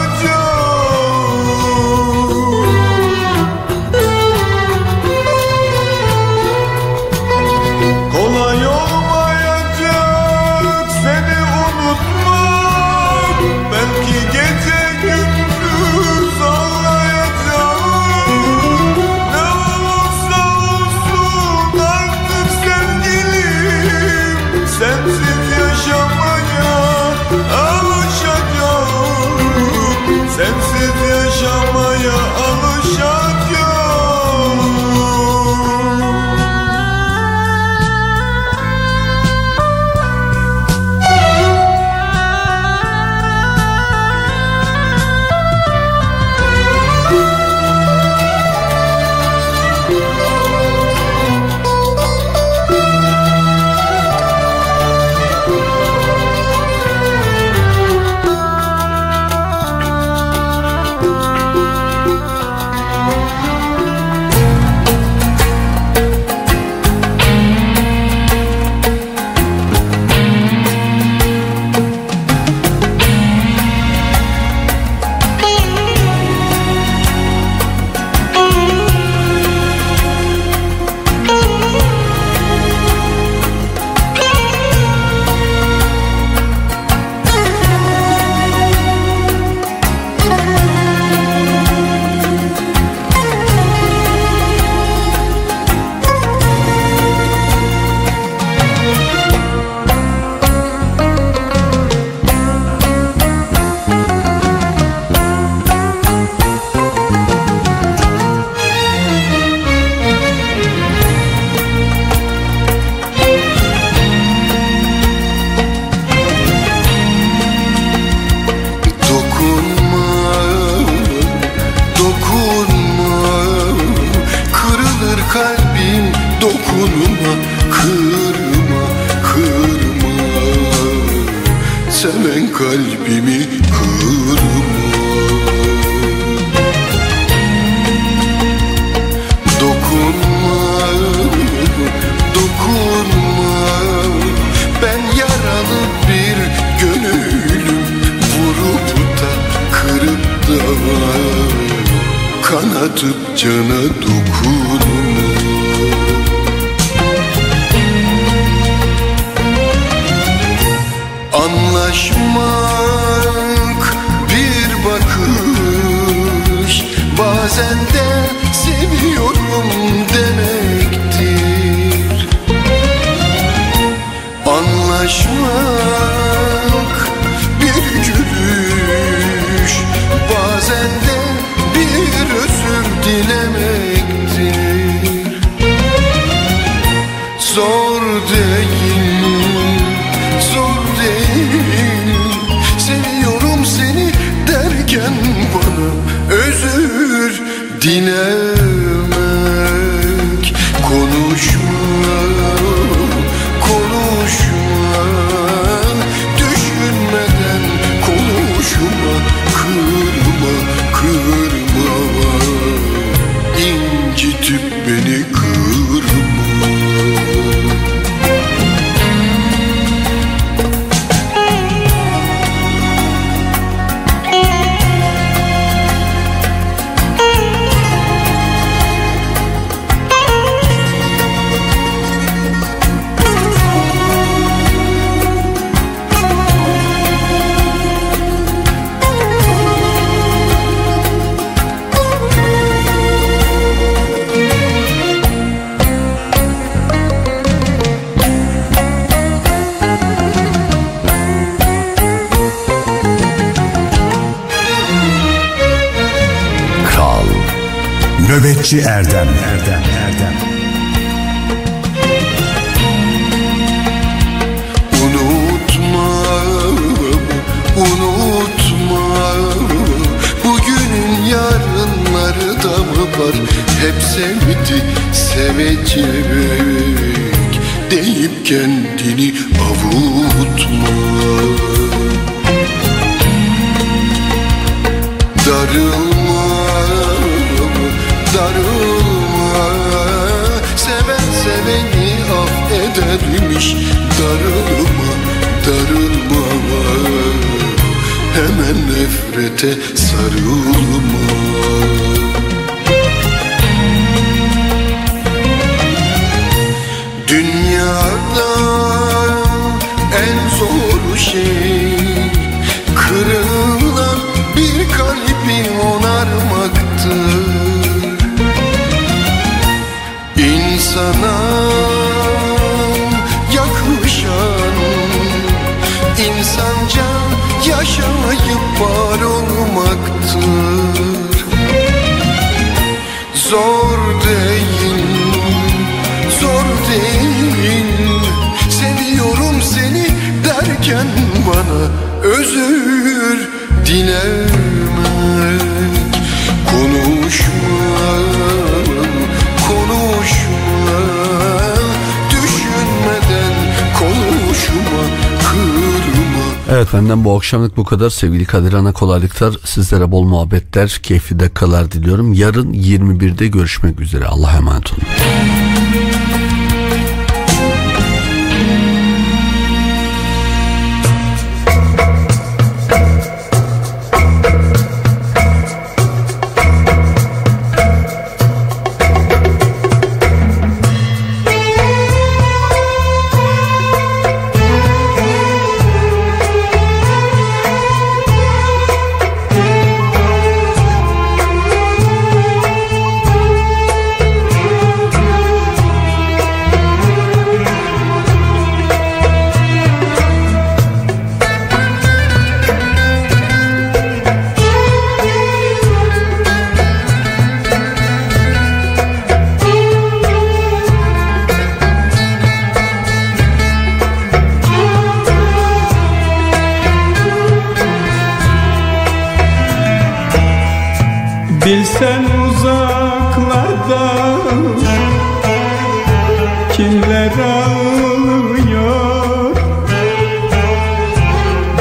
Speaker 12: kadar sevgili Kadir Ana kolaylıklar sizlere bol muhabbetler keyifli dakikalar diliyorum. Yarın 21'de görüşmek üzere. Allah'a emanet olun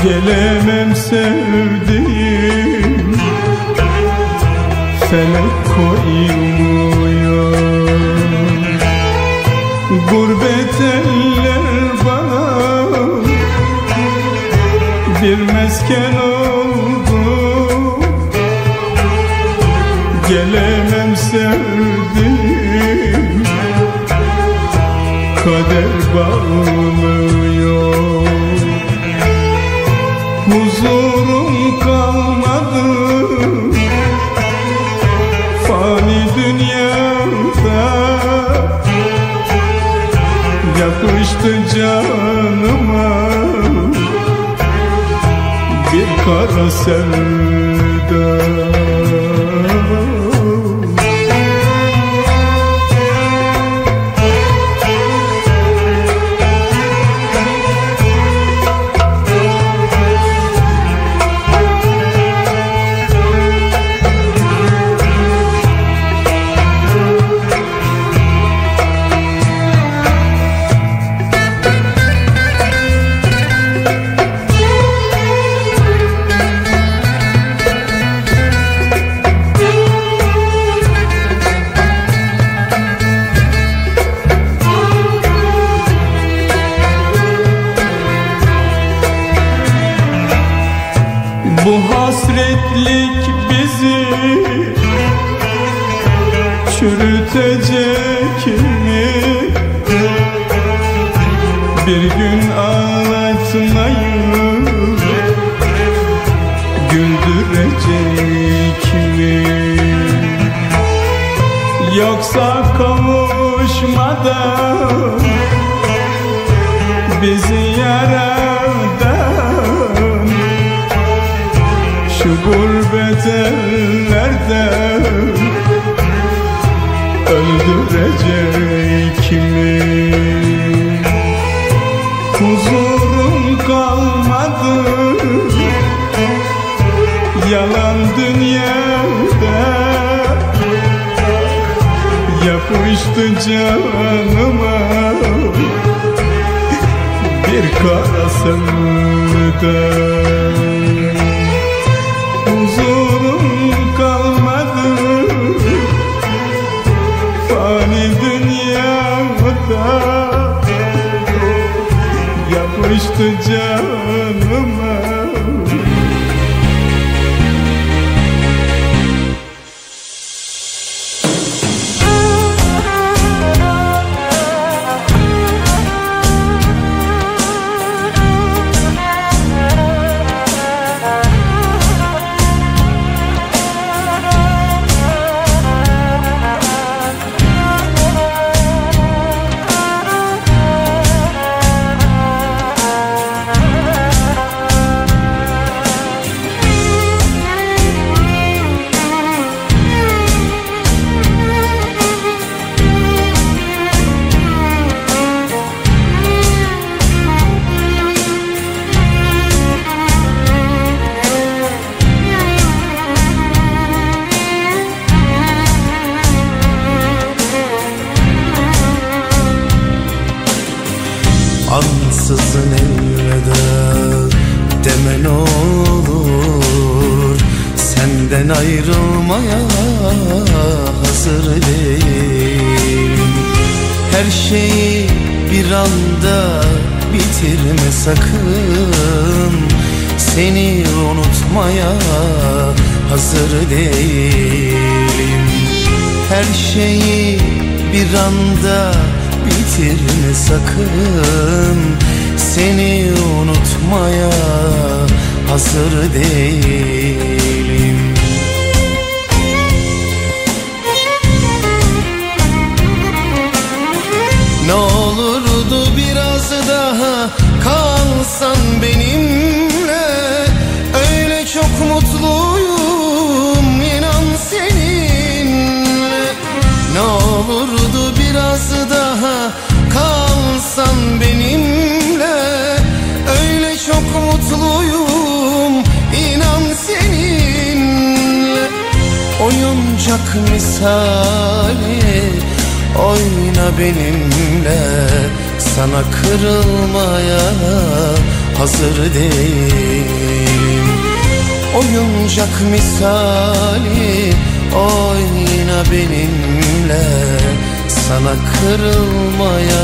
Speaker 14: Gelemem sevdiğim. Felek koymuyor Gurbet eller bana bir mesken oldu. Gelemem sevdiğim. Kader bağlıyor Yapıştı canıma Bir kara sevda gün ağlatmayı güldürecek mi? Yoksa kavuşmadan bizi yaradan şu gurbet ellerde öldürecek mi? canıma bir kara
Speaker 4: sen. Senden ayrılmaya hazır değilim. Her şeyi bir anda bitirme sakın. Seni unutmaya hazır değilim. Her şeyi bir anda bitirme sakın. Seni unutmaya hazır değilim Ne olurdu biraz daha kalsan benimle. Öyle çok mutluyum inan seninle. Ne olurdu biraz daha kalsan benimle. Öyle çok mutluyum inan seninle. Oyuncak misali oyna benimle Sana kırılmaya hazır değilim. Oyuncak misali oyna benimle Sana kırılmaya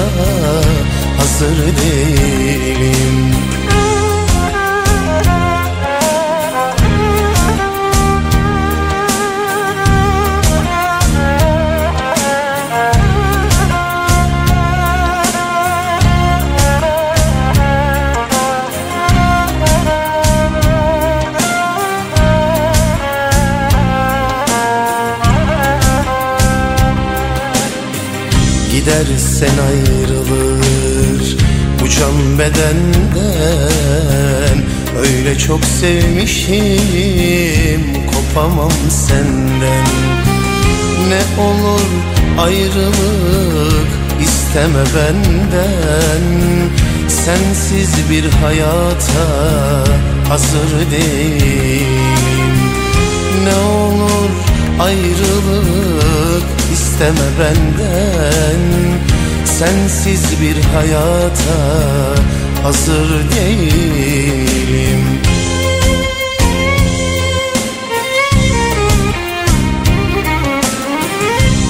Speaker 4: hazır değilim Gidersen ayrılır bu can bedenden. Öyle çok sevmişim kopamam senden. Ne olur ayrılık isteme benden. Sensiz bir hayata hazır değilim. Ne olur ayrılık isteme benden. Sensiz bir hayata hazır değilim.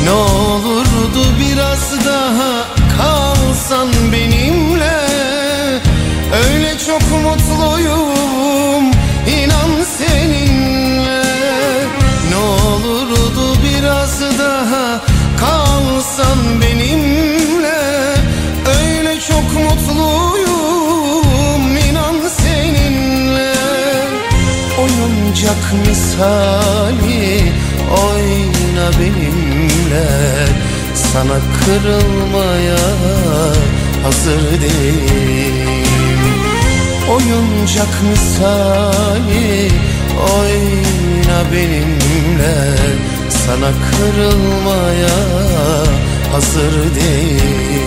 Speaker 4: Ne olurdu biraz daha kalsan benimle. Öyle çok mutluyum Oyuncak misali oyna benimle. Sana kırılmaya hazır değilim. Oyuncak misali oyna benimle. Sana kırılmaya hazır değilim